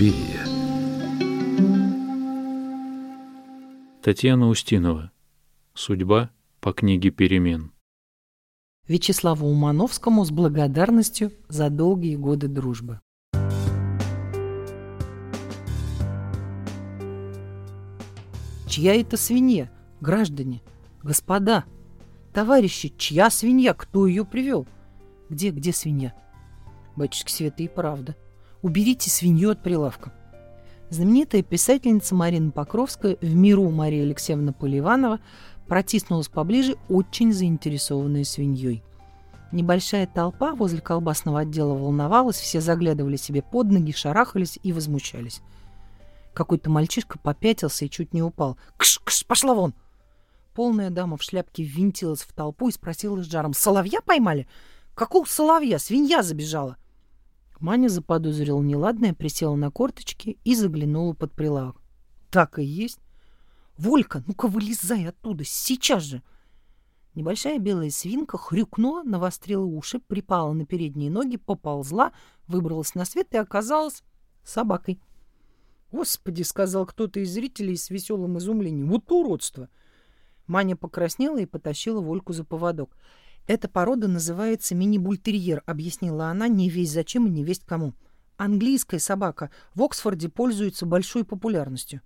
Берия. Татьяна Устинова. Судьба по книге «Перемен». Вячеславу Умановскому с благодарностью за долгие годы дружбы. Чья это свинья, граждане, господа, товарищи, чья свинья, кто ее привел? Где, где свинья? Батюшки Света и правда. Уберите свинью от прилавка. Знаменитая писательница Марина Покровская в миру Мария Алексеевна Поливанова протиснулась поближе, очень заинтересованная свиньей. Небольшая толпа возле колбасного отдела волновалась, все заглядывали себе под ноги, шарахались и возмущались. Какой-то мальчишка попятился и чуть не упал. «Кш, кш, пошла вон!» Полная дама в шляпке ввинтилась в толпу и спросила с жаром. «Соловья поймали? Какого соловья? Свинья забежала!» Маня заподозрила неладное, присела на корточки и заглянула под прилавок. «Так и есть!» «Волька, ну-ка вылезай оттуда, сейчас же!» Небольшая белая свинка хрюкнула, навострила уши, припала на передние ноги, поползла, выбралась на свет и оказалась собакой. «Господи!» — сказал кто-то из зрителей с веселым изумлением. «Вот уродство!» Маня покраснела и потащила Вольку за поводок. «Эта порода называется мини-бультерьер», — объяснила она, не весь зачем и не весть кому. «Английская собака в Оксфорде пользуется большой популярностью».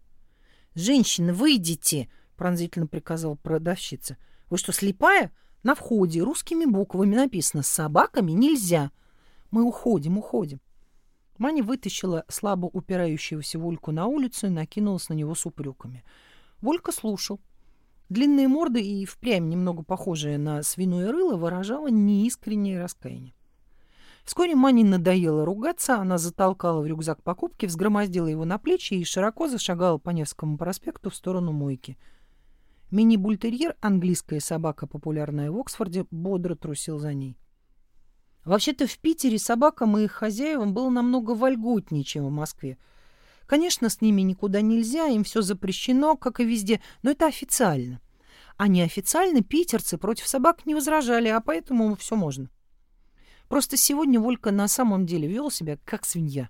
«Женщины, выйдите!» — пронзительно приказала продавщица. «Вы что, слепая? На входе русскими буквами написано «С собаками нельзя». Мы уходим, уходим». Маня вытащила слабо упирающегося Вольку на улицу и накинулась на него с упреками. Волька слушал. Длинные морды и впрямь немного похожие на свиное рыло выражала неискреннее раскаяние. Вскоре Мане надоело ругаться, она затолкала в рюкзак покупки, взгромоздила его на плечи и широко зашагала по Невскому проспекту в сторону мойки. Мини-бультерьер, английская собака, популярная в Оксфорде, бодро трусил за ней. Вообще-то в Питере собакам и их хозяевам было намного вольготнее, чем в Москве. Конечно, с ними никуда нельзя, им все запрещено, как и везде, но это официально. А неофициально питерцы против собак не возражали, а поэтому все можно. Просто сегодня Волька на самом деле вел себя как свинья.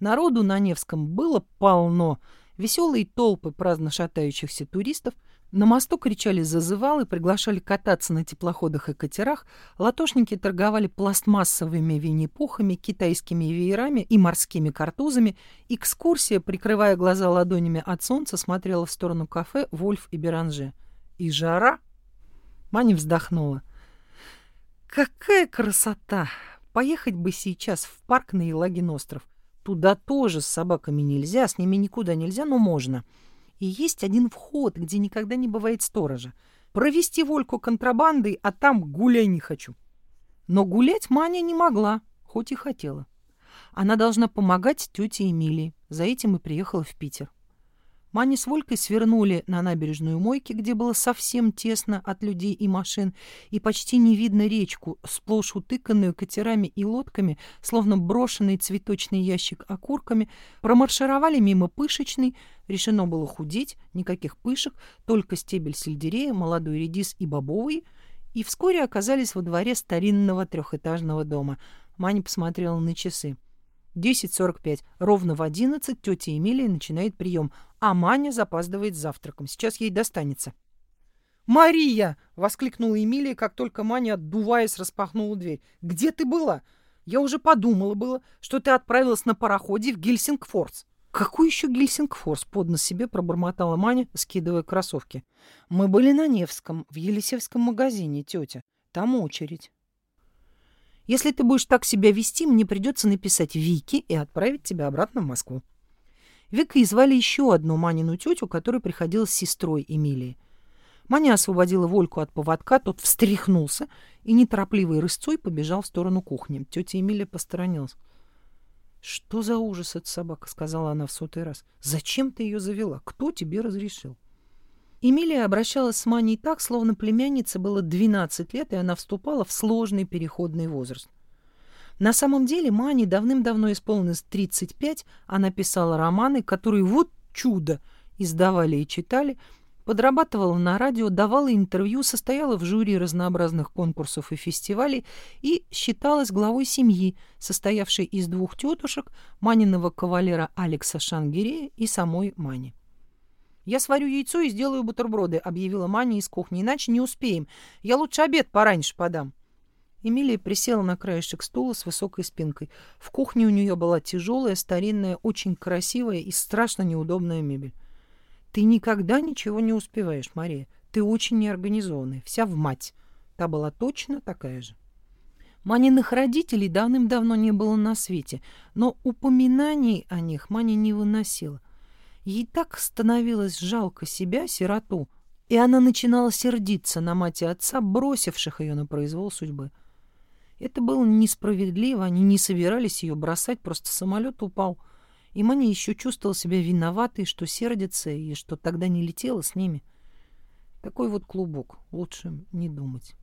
Народу на Невском было полно. Веселые толпы праздно шатающихся туристов – на мосту кричали зазывалы, приглашали кататься на теплоходах и катерах, латошники торговали пластмассовыми винни-пухами, китайскими веерами и морскими картузами. Экскурсия, прикрывая глаза ладонями от солнца, смотрела в сторону кафе «Вольф» и «Беранже». И жара. Маня вздохнула. «Какая красота! Поехать бы сейчас в парк на Елагин остров. Туда тоже с собаками нельзя, с ними никуда нельзя, но можно». И есть один вход, где никогда не бывает сторожа. Провести Вольку контрабандой, а там гуляй не хочу. Но гулять Маня не могла, хоть и хотела. Она должна помогать тете Эмилии. За этим и приехала в Питер. Маня с Волькой свернули на набережную Мойки, где было совсем тесно от людей и машин, и почти не видно речку, сплошь утыканную катерами и лодками, словно брошенный цветочный ящик окурками, промаршировали мимо пышечной, решено было худеть, никаких пышек, только стебель сельдерея, молодой редис и бобовый, и вскоре оказались во дворе старинного трехэтажного дома. Маня посмотрела на часы. 10.45. Ровно в 11 тетя Эмилия начинает прием, а Маня запаздывает с завтраком. Сейчас ей достанется. «Мария!» — воскликнула Эмилия, как только Маня, отдуваясь, распахнула дверь. «Где ты была? Я уже подумала было, что ты отправилась на пароходе в Гельсингфорс». «Какой еще Гельсингфорс?» — под нос себе пробормотала Маня, скидывая кроссовки. «Мы были на Невском, в Елисевском магазине, тетя. Там очередь». Если ты будешь так себя вести, мне придется написать Вике и отправить тебя обратно в Москву. Викой звали еще одну Манину тетю, которая приходила с сестрой Эмилии. Маня освободила Вольку от поводка, тот встряхнулся и неторопливой рысцой побежал в сторону кухни. Тетя Эмилия посторонилась. «Что за ужас эта собака?» — сказала она в сотый раз. «Зачем ты ее завела? Кто тебе разрешил?» Эмилия обращалась с Маней так, словно племяннице было 12 лет, и она вступала в сложный переходный возраст. На самом деле Мане давным-давно исполнилось 35, она писала романы, которые, вот чудо, издавали и читали, Подрабатывала на радио, давала интервью, состояла в жюри разнообразных конкурсов и фестивалей и считалась главой семьи, состоявшей из двух тетушек, Маниного кавалера Алекса Шангирея и самой Мани. «Я сварю яйцо и сделаю бутерброды», — объявила Маня из кухни, «иначе не успеем. Я лучше обед пораньше подам». Эмилия присела на краешек стула с высокой спинкой. В кухне у нее была тяжелая, старинная, очень красивая и страшно неудобная мебель. Ты никогда ничего не успеваешь, Мария. Ты очень неорганизованная, вся в мать. Та была точно такая же. Маниных родителей давным-давно не было на свете, но упоминаний о них Маня не выносила. Ей так становилось жалко себя, сироту, и она начинала сердиться на мать и отца, бросивших ее на произвол судьбы. Это было несправедливо, они не собирались ее бросать, просто самолет упал — и Маня еще чувствовала себя виноватой, что сердится и что тогда не летела с ними. Такой вот клубок. Лучше не думать.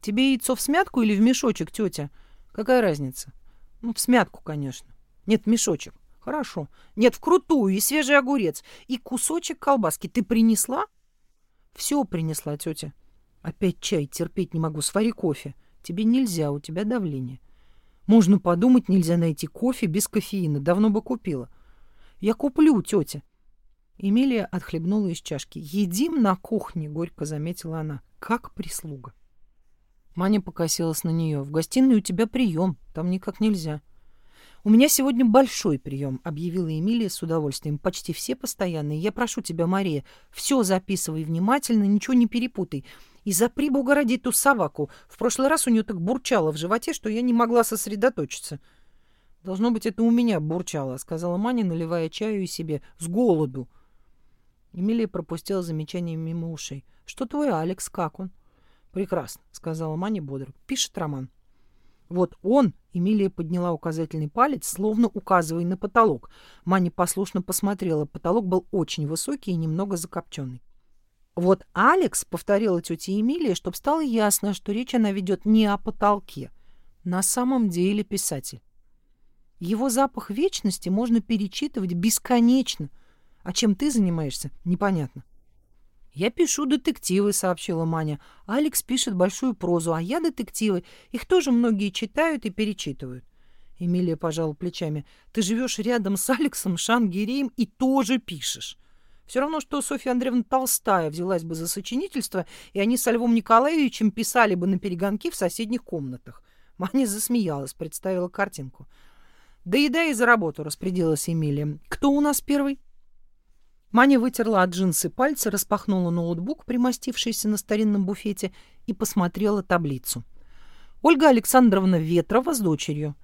Тебе яйцо в смятку или в мешочек, тетя? Какая разница? Ну, в смятку, конечно. Нет, в мешочек. Хорошо. Нет, в крутую и свежий огурец. И кусочек колбаски. Ты принесла? Все принесла, тетя. Опять чай терпеть не могу. Свари кофе. Тебе нельзя, у тебя давление. Можно подумать, нельзя найти кофе без кофеина. Давно бы купила. Я куплю, тетя. Эмилия отхлебнула из чашки. «Едим на кухне», — горько заметила она, — «как прислуга». Маня покосилась на нее. «В гостиной у тебя прием, там никак нельзя». «У меня сегодня большой прием», — объявила Эмилия с удовольствием. «Почти все постоянные. Я прошу тебя, Мария, все записывай внимательно, ничего не перепутай. И запри, бога ради, ту собаку. В прошлый раз у нее так бурчало в животе, что я не могла сосредоточиться». «Должно быть, это у меня бурчало», — сказала Маня, наливая чаю и себе. «С голоду». Эмилия пропустила замечание мимо ушей. «Что твой Алекс, как он?» «Прекрасно», — сказала Маня бодро. «Пишет роман». Вот он, Эмилия подняла указательный палец, словно указывая на потолок. Маня послушно посмотрела. Потолок был очень высокий и немного закопченный. Вот Алекс, повторила тетя Эмилия, чтобы стало ясно, что речь она ведет не о потолке. На самом деле писатель. Его запах вечности можно перечитывать бесконечно. А чем ты занимаешься, непонятно. «Я пишу детективы», — сообщила Маня. «Алекс пишет большую прозу, а я детективы. Их тоже многие читают и перечитывают». Эмилия пожала плечами. «Ты живешь рядом с Алексом Шангиреем и тоже пишешь. Все равно, что Софья Андреевна Толстая взялась бы за сочинительство, и они со Львом Николаевичем писали бы на перегонки в соседних комнатах». Маня засмеялась, представила картинку. «Да еда и за работу», — распорядилась Эмилия. «Кто у нас первый?» Маня вытерла от джинсы пальцы, распахнула ноутбук, примостившийся на старинном буфете, и посмотрела таблицу. Ольга Александровна Ветрова с дочерью.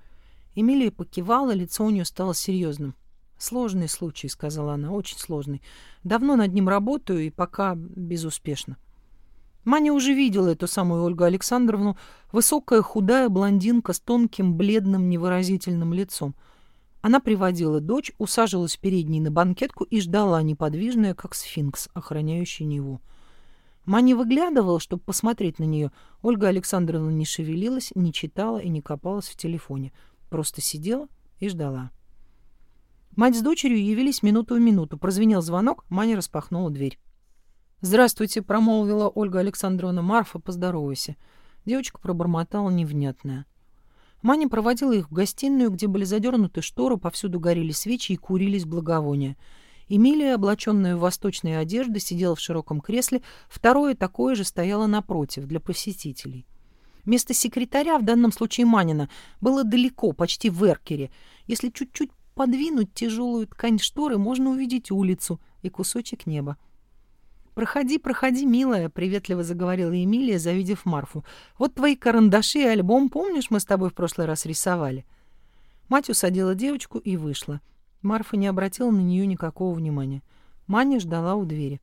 Эмилия покивала, лицо у нее стало серьезным. «Сложный случай», — сказала она, — «очень сложный. Давно над ним работаю и пока безуспешно». Маня уже видела эту самую Ольгу Александровну, высокая худая блондинка с тонким, бледным, невыразительным лицом — она приводила дочь, усаживалась перед ней на банкетку и ждала, неподвижная, как сфинкс, охраняющий Неву. Маня выглядывала, чтобы посмотреть на нее. Ольга Александровна не шевелилась, не читала и не копалась в телефоне. Просто сидела и ждала. Мать с дочерью явились минуту в минуту. Прозвенел звонок, Маня распахнула дверь. «Здравствуйте», — промолвила Ольга Александровна. «Марфа, поздоровайся». Девочка пробормотала невнятное. Маня проводила их в гостиную, где были задернуты шторы, повсюду горели свечи и курились благовония. Эмилия, облаченная в восточные одежды, сидела в широком кресле, второе такое же стояло напротив, для посетителей. Место секретаря, в данном случае Манина, было далеко, почти в эркере. Если чуть-чуть подвинуть тяжелую ткань шторы, можно увидеть улицу и кусочек неба. «Проходи, проходи, милая», — приветливо заговорила Эмилия, завидев Марфу. «Вот твои карандаши и альбом, помнишь, мы с тобой в прошлый раз рисовали?» Мать усадила девочку и вышла. Марфа не обратила на нее никакого внимания. Маня ждала у двери.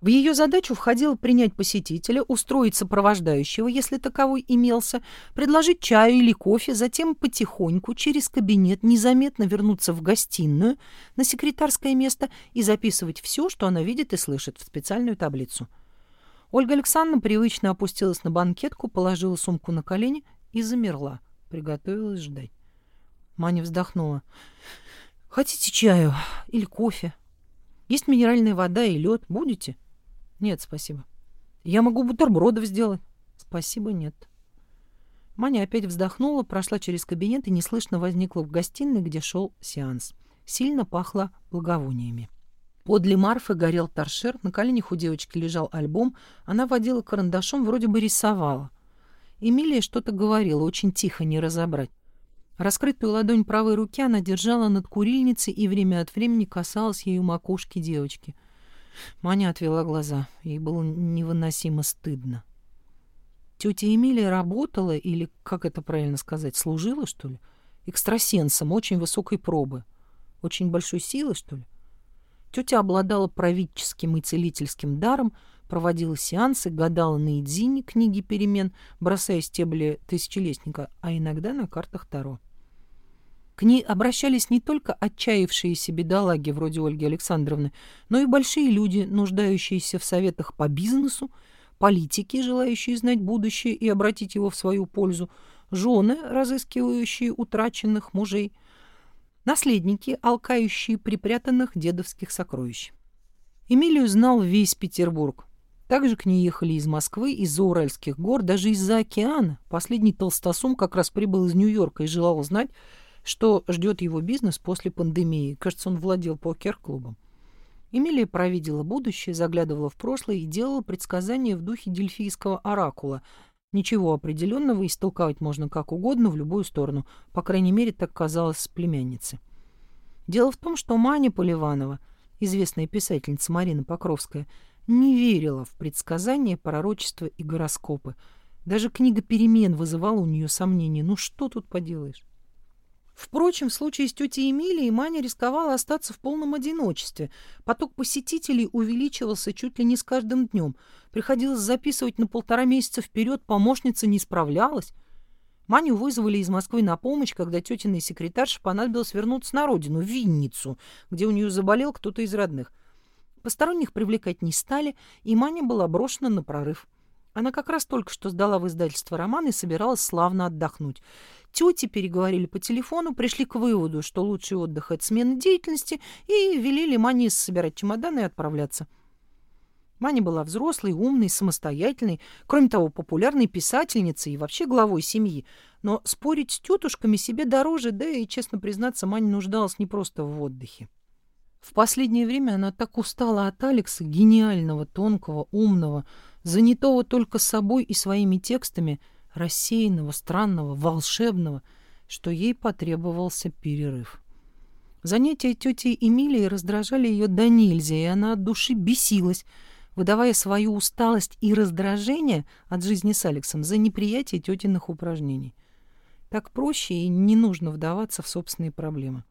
В ее задачу входило принять посетителя, устроить сопровождающего, если таковой имелся, предложить чаю или кофе, затем потихоньку через кабинет незаметно вернуться в гостиную на секретарское место и записывать все, что она видит и слышит, в специальную таблицу. Ольга Александровна привычно опустилась на банкетку, положила сумку на колени и замерла, приготовилась ждать. Маня вздохнула. «Хотите чаю или кофе?» Есть минеральная вода и лед. Будете? Нет, спасибо. Я могу бутербродов сделать. Спасибо, нет. Маня опять вздохнула, прошла через кабинет и неслышно возникла в гостиной, где шел сеанс. Сильно пахло благовониями. Подле Марфы горел торшер, на коленях у девочки лежал альбом, она водила карандашом, вроде бы рисовала. Эмилия что-то говорила, очень тихо, не разобрать. Раскрытую ладонь правой руки она держала над курильницей и время от времени касалась ею макушки девочки. Маня отвела глаза. Ей было невыносимо стыдно. Тетя Эмилия работала, или, как это правильно сказать, служила, что ли? Экстрасенсом очень высокой пробы. Очень большой силы, что ли? Тетя обладала правительским и целительским даром, проводила сеансы, гадала на Идзине книги перемен, бросая стебли тысячелетника, а иногда на картах Таро. К ней обращались не только отчаявшиеся бедолаги вроде Ольги Александровны, но и большие люди, нуждающиеся в советах по бизнесу, политики, желающие знать будущее и обратить его в свою пользу, жены, разыскивающие утраченных мужей, наследники, алкающие припрятанных дедовских сокровищ. Эмилию знал весь Петербург. Также к ней ехали из Москвы, из-за Уральских гор, даже из-за океана. Последний толстосум как раз прибыл из Нью-Йорка и желал узнать, что ждет его бизнес после пандемии. Кажется, он владел покер-клубом. Эмилия провидела будущее, заглядывала в прошлое и делала предсказания в духе дельфийского оракула. Ничего определенного истолковать можно как угодно в любую сторону. По крайней мере, так казалось с племянницы. Дело в том, что Маня Поливанова, известная писательница Марина Покровская, не верила в предсказания, пророчества и гороскопы. Даже книга «Перемен» вызывала у нее сомнения. Ну что тут поделаешь? Впрочем, в случае с тетей Эмилией Маня рисковала остаться в полном одиночестве. Поток посетителей увеличивался чуть ли не с каждым днем. Приходилось записывать на полтора месяца вперед, помощница не справлялась. Маню вызвали из Москвы на помощь, когда тетиной секретарше понадобилось вернуться на родину, в Винницу, где у нее заболел кто-то из родных. Посторонних привлекать не стали, и Маня была брошена на прорыв. Она как раз только что сдала в издательство роман и собиралась славно отдохнуть. Тети переговорили по телефону, пришли к выводу, что лучший отдых — это смена деятельности, и велели Мане собирать чемоданы и отправляться. Маня была взрослой, умной, самостоятельной, кроме того, популярной писательницей и вообще главой семьи. Но спорить с тетушками себе дороже, да и, честно признаться, Маня нуждалась не просто в отдыхе. В последнее время она так устала от Алекса, гениального, тонкого, умного, занятого только собой и своими текстами, рассеянного, странного, волшебного, что ей потребовался перерыв. Занятия тети Эмилии раздражали ее до нельзя, и она от души бесилась, выдавая свою усталость и раздражение от жизни с Алексом за неприятие тетиных упражнений. Так проще и не нужно вдаваться в собственные проблемы.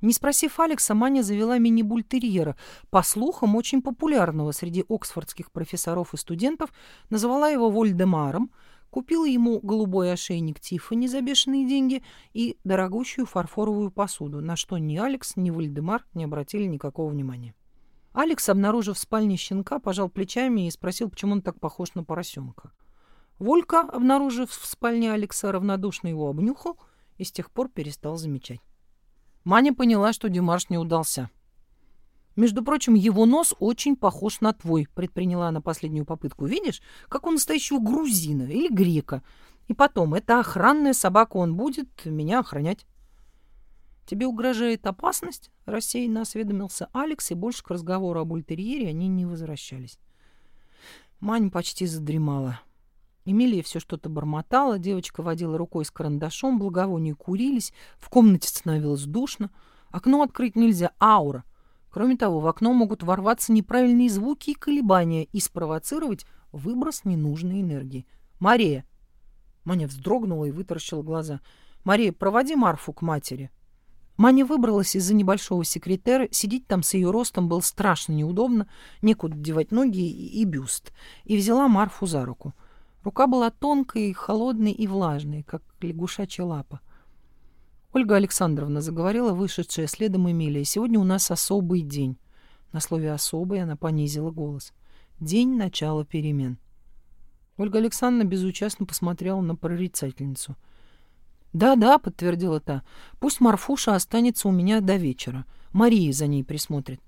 Не спросив Алекса, Маня завела мини-бультерьера, по слухам, очень популярного среди оксфордских профессоров и студентов, назвала его Вольдемаром, купила ему голубой ошейник Тиффани за бешеные деньги и дорогущую фарфоровую посуду, на что ни Алекс, ни Вольдемар не обратили никакого внимания. Алекс, обнаружив в спальне щенка, пожал плечами и спросил, почему он так похож на поросенка. Волька, обнаружив в спальне Алекса, равнодушно его обнюхал и с тех пор перестал замечать. Маня поняла, что Димаш не удался. Между прочим, его нос очень похож на твой, предприняла она последнюю попытку. Видишь, как у настоящего грузина или грека. И потом, это охранная собака, он будет меня охранять. Тебе угрожает опасность? Рассеянно осведомился Алекс, и больше к разговору об ультерьере они не возвращались. Маня почти задремала. Эмилия все что-то бормотала, девочка водила рукой с карандашом, благовония курились, в комнате становилось душно. Окно открыть нельзя, аура. Кроме того, в окно могут ворваться неправильные звуки и колебания и спровоцировать выброс ненужной энергии. «Мария!» Маня вздрогнула и вытаращила глаза. «Мария, проводи Марфу к матери». Маня выбралась из-за небольшого секретера. Сидеть там с ее ростом было страшно неудобно, некуда девать ноги и бюст. И взяла Марфу за руку. Рука была тонкой, холодной и влажной, как лягушачья лапа. Ольга Александровна заговорила, вышедшая следом Эмилия. «Сегодня у нас особый день». На слове «особый» она понизила голос. «День начала перемен». Ольга Александровна безучастно посмотрела на прорицательницу. «Да-да», — подтвердила та, — «пусть Марфуша останется у меня до вечера. Мария за ней присмотрит.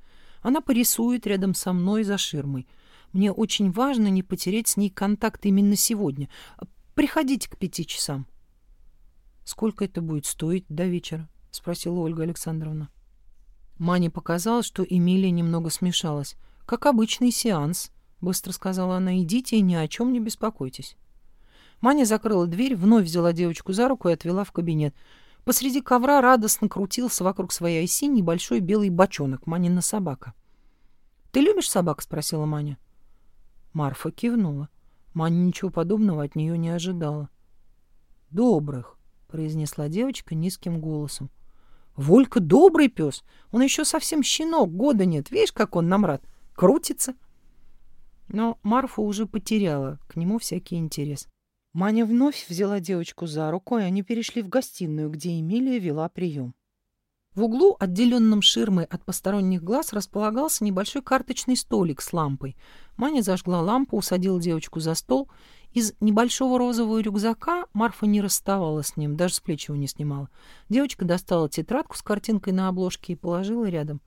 Она порисует рядом со мной за ширмой. Мне очень важно не потерять с ней контакт именно сегодня. Приходите к пяти часам. Сколько это будет стоить до вечера? Спросила Ольга Александровна. Мане показалось, что Эмилия немного смешалась. Как обычный сеанс, быстро сказала она. Идите и ни о чем не беспокойтесь. Маня закрыла дверь, вновь взяла девочку за руку и отвела в кабинет. Посреди ковра радостно крутился вокруг своей оси небольшой белый бочонок, Манина собака. «Ты любишь собак?» — спросила Маня. Марфа кивнула. Маня ничего подобного от нее не ожидала. «Добрых», — произнесла девочка низким голосом. «Волька добрый пес. Он еще совсем щенок, года нет. Видишь, как он нам рад? Крутится». Но Марфа уже потеряла к нему всякий интерес. Маня вновь взяла девочку за руку, и они перешли в гостиную, где Эмилия вела прием. В углу, отделенном ширмой от посторонних глаз, располагался небольшой карточный столик с лампой. Маня зажгла лампу, усадила девочку за стол. Из небольшого розового рюкзака Марфа не расставала с ним, даже с плеч его не снимала. Девочка достала тетрадку с картинкой на обложке и положила рядом.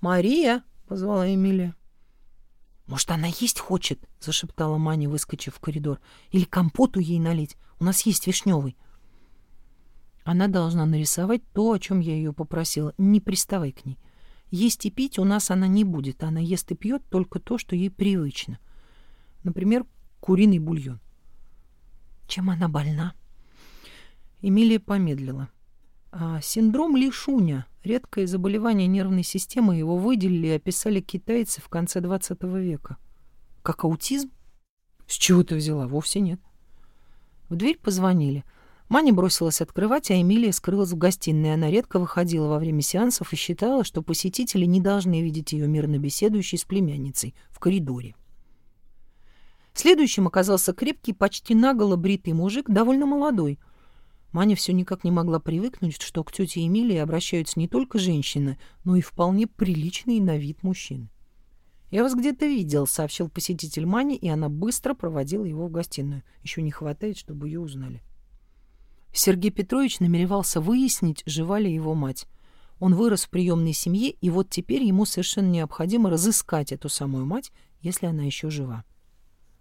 «Мария!» — позвала Эмилия. «Может, она есть хочет?» — зашептала Маня, выскочив в коридор. «Или компоту ей налить? У нас есть вишневый». Она должна нарисовать то, о чем я ее попросила. Не приставай к ней. Есть и пить у нас она не будет. Она ест и пьет только то, что ей привычно. Например, куриный бульон. Чем она больна? Эмилия помедлила. А синдром Лишуня Редкое заболевание нервной системы его выделили и описали китайцы в конце 20 века. Как аутизм? С чего ты взяла? Вовсе нет. В дверь позвонили. Маня бросилась открывать, а Эмилия скрылась в гостиной. Она редко выходила во время сеансов и считала, что посетители не должны видеть ее мирно беседующей с племянницей в коридоре. Следующим оказался крепкий, почти наголо бритый мужик, довольно молодой — Маня все никак не могла привыкнуть, что к тете Эмилии обращаются не только женщины, но и вполне приличные на вид мужчины. «Я вас где-то видел», — сообщил посетитель Мани, и она быстро проводила его в гостиную. Еще не хватает, чтобы ее узнали. Сергей Петрович намеревался выяснить, жива ли его мать. Он вырос в приемной семье, и вот теперь ему совершенно необходимо разыскать эту самую мать, если она еще жива.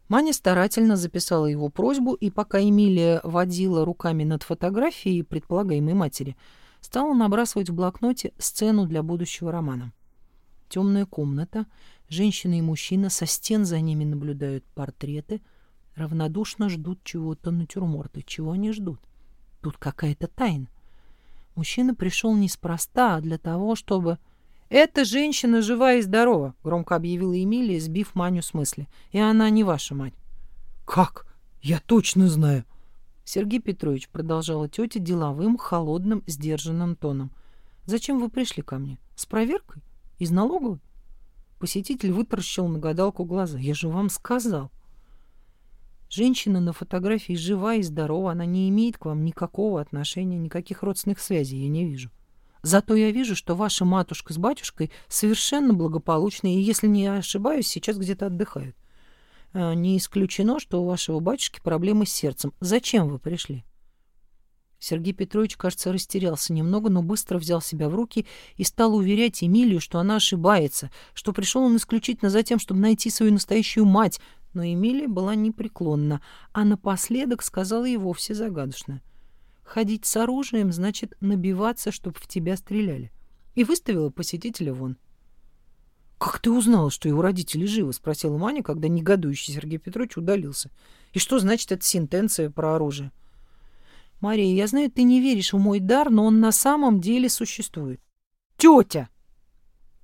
Маня старательно записала его просьбу, и пока Эмилия водила руками над фотографией предполагаемой матери, стала набрасывать в блокноте сцену для будущего романа. Темная комната, женщина и мужчина, со стен за ними наблюдают портреты, равнодушно ждут чего-то натюрморта. Чего они ждут? Тут какая-то тайна. Мужчина пришел неспроста, а для того, чтобы... «Эта женщина жива и здорова», — громко объявила Эмилия, сбив Маню с мысли. «И она не ваша мать». «Как? Я точно знаю». Сергей Петрович продолжала тетя деловым, холодным, сдержанным тоном. «Зачем вы пришли ко мне? С проверкой? Из налоговой?» Посетитель вытаращил на гадалку глаза. «Я же вам сказал». Женщина на фотографии жива и здорова, она не имеет к вам никакого отношения, никаких родственных связей я не вижу. Зато я вижу, что ваша матушка с батюшкой совершенно благополучны, и, если не ошибаюсь, сейчас где-то отдыхают. А, не исключено, что у вашего батюшки проблемы с сердцем. Зачем вы пришли? Сергей Петрович, кажется, растерялся немного, но быстро взял себя в руки и стал уверять Эмилию, что она ошибается, что пришел он исключительно за тем, чтобы найти свою настоящую мать. Но Эмилия была непреклонна, а напоследок сказала и вовсе загадочно. Ходить с оружием значит набиваться, чтобы в тебя стреляли. И выставила посетителя вон. «Как ты узнала, что его родители живы?» — спросила Маня, когда негодующий Сергей Петрович удалился. «И что значит эта сентенция про оружие?» «Мария, я знаю, ты не веришь в мой дар, но он на самом деле существует». «Тетя!»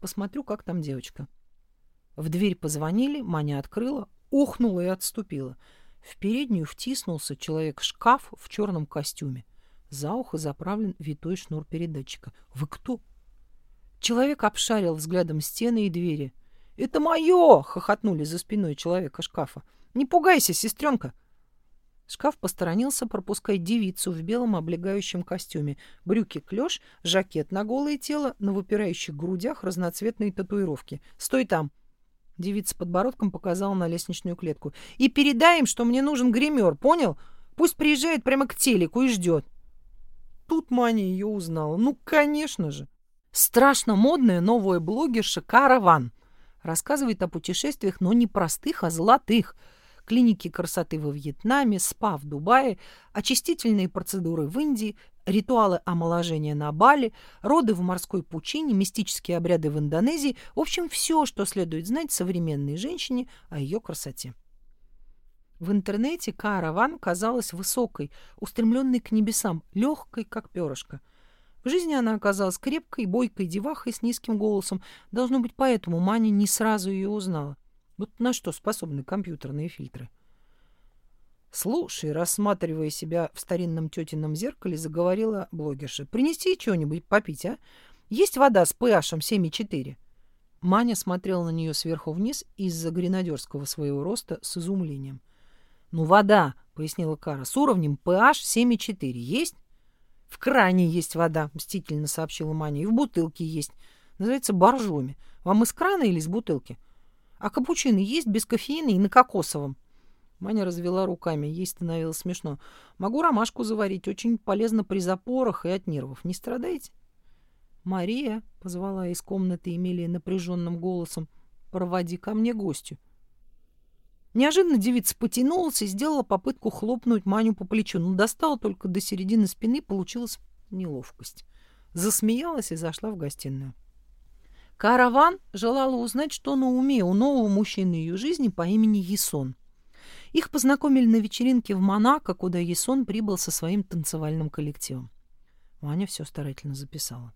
«Посмотрю, как там девочка». В дверь позвонили, Маня открыла, охнула и отступила. В переднюю втиснулся человек-шкаф в черном костюме. За ухо заправлен витой шнур передатчика. «Вы кто?» Человек обшарил взглядом стены и двери. «Это мое!» — хохотнули за спиной человека шкафа. «Не пугайся, сестренка!» Шкаф посторонился, пропуская девицу в белом облегающем костюме. Брюки клеш, жакет на голое тело, на выпирающих грудях разноцветные татуировки. «Стой там!» Девица подбородком показала на лестничную клетку. «И передай им, что мне нужен гример, понял? Пусть приезжает прямо к телеку и ждет». Тут Маня ее узнала. Ну, конечно же. Страшно модная новая блогерша Караван. Рассказывает о путешествиях, но не простых, а золотых. Клиники красоты во Вьетнаме, спа в Дубае, очистительные процедуры в Индии, ритуалы омоложения на Бали, роды в морской пучине, мистические обряды в Индонезии. В общем, все, что следует знать современной женщине о ее красоте. В интернете Кара Ван казалась высокой, устремленной к небесам, легкой, как перышко. В жизни она оказалась крепкой, бойкой девахой с низким голосом. Должно быть, поэтому Маня не сразу ее узнала. Вот на что способны компьютерные фильтры. «Слушай», рассматривая себя в старинном тетином зеркале, заговорила блогерша. «Принести что-нибудь попить, а? Есть вода с pH 7,4?» Маня смотрела на нее сверху вниз из-за гренадерского своего роста с изумлением. «Ну, вода», — пояснила Кара, — «с уровнем pH 7,4 есть?» «В кране есть вода», — мстительно сообщила Маня, — «и в бутылке есть. Называется боржоми. Вам из крана или из бутылки? А капучино есть без кофеина и на кокосовом?» Маня развела руками, ей становилось смешно. «Могу ромашку заварить, очень полезно при запорах и от нервов. Не страдаете?» «Мария», — позвала из комнаты Эмилия напряженным голосом, — «проводи ко мне гостю». Неожиданно девица потянулась и сделала попытку хлопнуть Маню по плечу, но достала только до середины спины, получилась неловкость. Засмеялась и зашла в гостиную. Караван желала узнать, что на уме у нового мужчины ее жизни по имени Есон. Их познакомили на вечеринке в Монако, куда Есон прибыл со своим танцевальным коллективом. Маня все старательно записала.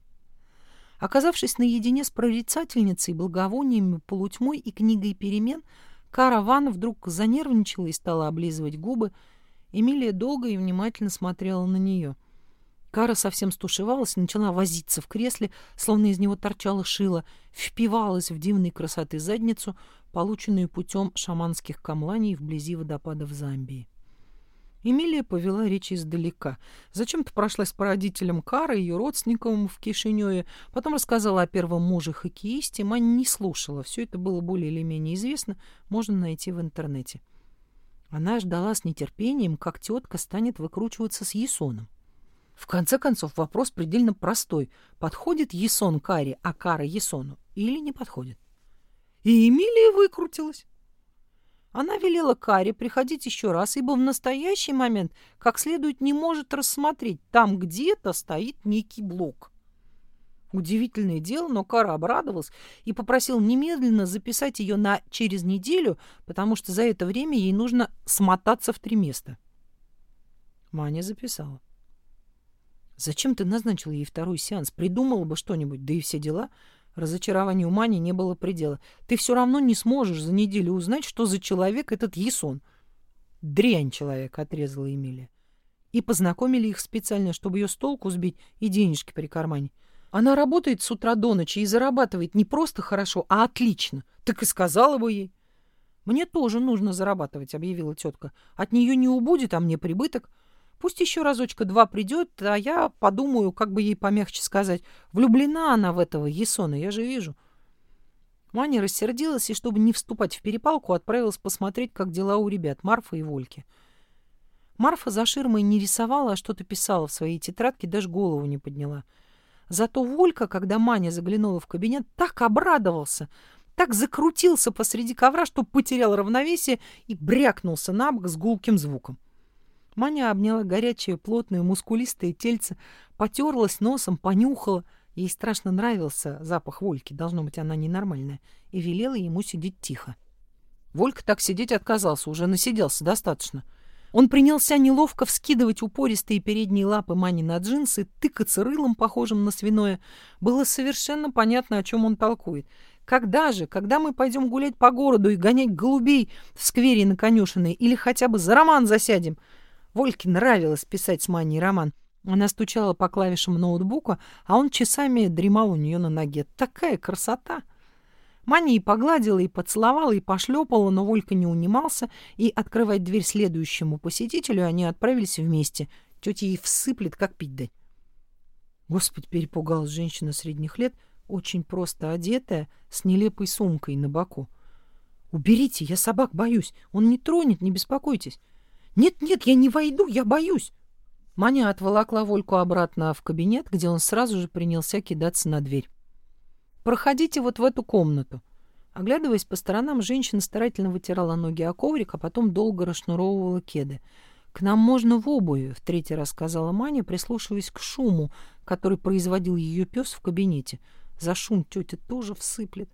Оказавшись наедине с прорицательницей, благовониями, полутьмой и книгой перемен, Караван вдруг занервничала и стала облизывать губы. Эмилия долго и внимательно смотрела на нее. Кара совсем стушевалась и начала возиться в кресле, словно из него торчала шило, впивалась в дивной красоты задницу, полученную путем шаманских камланий вблизи водопадов Замбии. Эмилия повела речь издалека. Зачем-то прошлась по родителям Кары, ее родственникам в Кишиневе, потом рассказала о первом муже-хоккеисте. Маня не слушала. Все это было более или менее известно, можно найти в интернете. Она ждала с нетерпением, как тетка станет выкручиваться с Есоном. В конце концов, вопрос предельно простой. Подходит Есон Каре, а Кара Есону или не подходит? И Эмилия выкрутилась. Она велела Каре приходить еще раз, ибо в настоящий момент как следует не может рассмотреть, там где-то стоит некий блок. Удивительное дело, но Кара обрадовалась и попросил немедленно записать ее на через неделю, потому что за это время ей нужно смотаться в три места. Маня записала. «Зачем ты назначил ей второй сеанс? Придумала бы что-нибудь, да и все дела. Разочарованию Мани не было предела. Ты все равно не сможешь за неделю узнать, что за человек этот Есон. Дрянь человек, отрезала Эмилия. И познакомили их специально, чтобы ее с толку сбить и денежки при кармане. Она работает с утра до ночи и зарабатывает не просто хорошо, а отлично. Так и сказала бы ей. «Мне тоже нужно зарабатывать», — объявила тетка. «От нее не убудет, а мне прибыток. Пусть еще разочка-два придет, а я подумаю, как бы ей помягче сказать. Влюблена она в этого Есона, я же вижу. Маня рассердилась и, чтобы не вступать в перепалку, отправилась посмотреть, как дела у ребят Марфа и Вольки. Марфа за ширмой не рисовала, а что-то писала в своей тетрадке, даже голову не подняла. Зато Волька, когда Маня заглянула в кабинет, так обрадовался, так закрутился посреди ковра, что потерял равновесие и брякнулся на бок с гулким звуком. Маня обняла горячее, плотное, мускулистое тельце, потерлась носом, понюхала. Ей страшно нравился запах Вольки, должно быть, она ненормальная, и велела ему сидеть тихо. Волька так сидеть отказался, уже насиделся достаточно. Он принялся неловко вскидывать упористые передние лапы Мани на джинсы, тыкаться рылом, похожим на свиное. Было совершенно понятно, о чем он толкует. Когда же, когда мы пойдем гулять по городу и гонять голубей в сквере на конюшиной, или хотя бы за роман засядем — Вольке нравилось писать с Маней роман. Она стучала по клавишам ноутбука, а он часами дремал у нее на ноге. Такая красота! Маня и погладила, и поцеловала, и пошлепала, но Волька не унимался, и открывать дверь следующему посетителю они отправились вместе. Тетя ей всыплет, как пить дать. Господи, перепугалась женщина средних лет, очень просто одетая, с нелепой сумкой на боку. «Уберите, я собак боюсь. Он не тронет, не беспокойтесь». «Нет-нет, я не войду, я боюсь». Маня отволокла Вольку обратно в кабинет, где он сразу же принялся кидаться на дверь. «Проходите вот в эту комнату». Оглядываясь по сторонам, женщина старательно вытирала ноги о коврик, а потом долго расшнуровывала кеды. «К нам можно в обуви», — в третий раз сказала Маня, прислушиваясь к шуму, который производил ее пес в кабинете. За шум тетя тоже всыплет.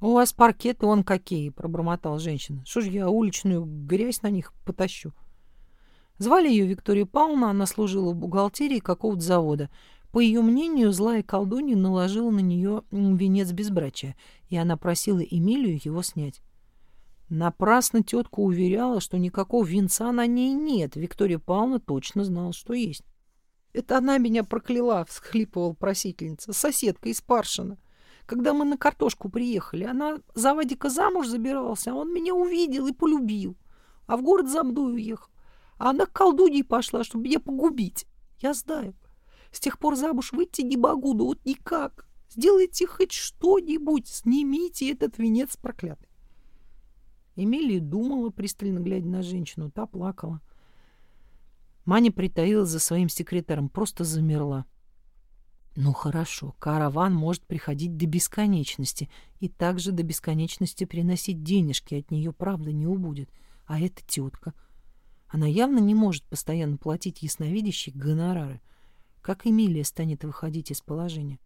«У вас паркеты вон какие!» — пробормотала женщина. «Что ж я уличную грязь на них потащу?» Звали ее Виктория Павловна, она служила в бухгалтерии какого-то завода. По ее мнению, злая колдунья наложила на нее венец безбрачия, и она просила Эмилию его снять. Напрасно тетка уверяла, что никакого венца на ней нет. Виктория Павловна точно знала, что есть. «Это она меня прокляла», — всхлипывала просительница, соседка из Паршина. Когда мы на картошку приехали, она за Вадика замуж забирался, а он меня увидел и полюбил. А в город за мной уехал. А она к колдуньей пошла, чтобы меня погубить. Я знаю. С тех пор замуж выйти не могу, но вот никак. Сделайте хоть что-нибудь, снимите этот венец проклятый. Эмилия думала, пристально глядя на женщину. Та плакала. Маня притаилась за своим секретарем, просто замерла. Ну хорошо, караван может приходить до бесконечности и также до бесконечности приносить денежки, от нее правда не убудет. А эта тетка, она явно не может постоянно платить ясновидящей гонорары. Как Эмилия станет выходить из положения?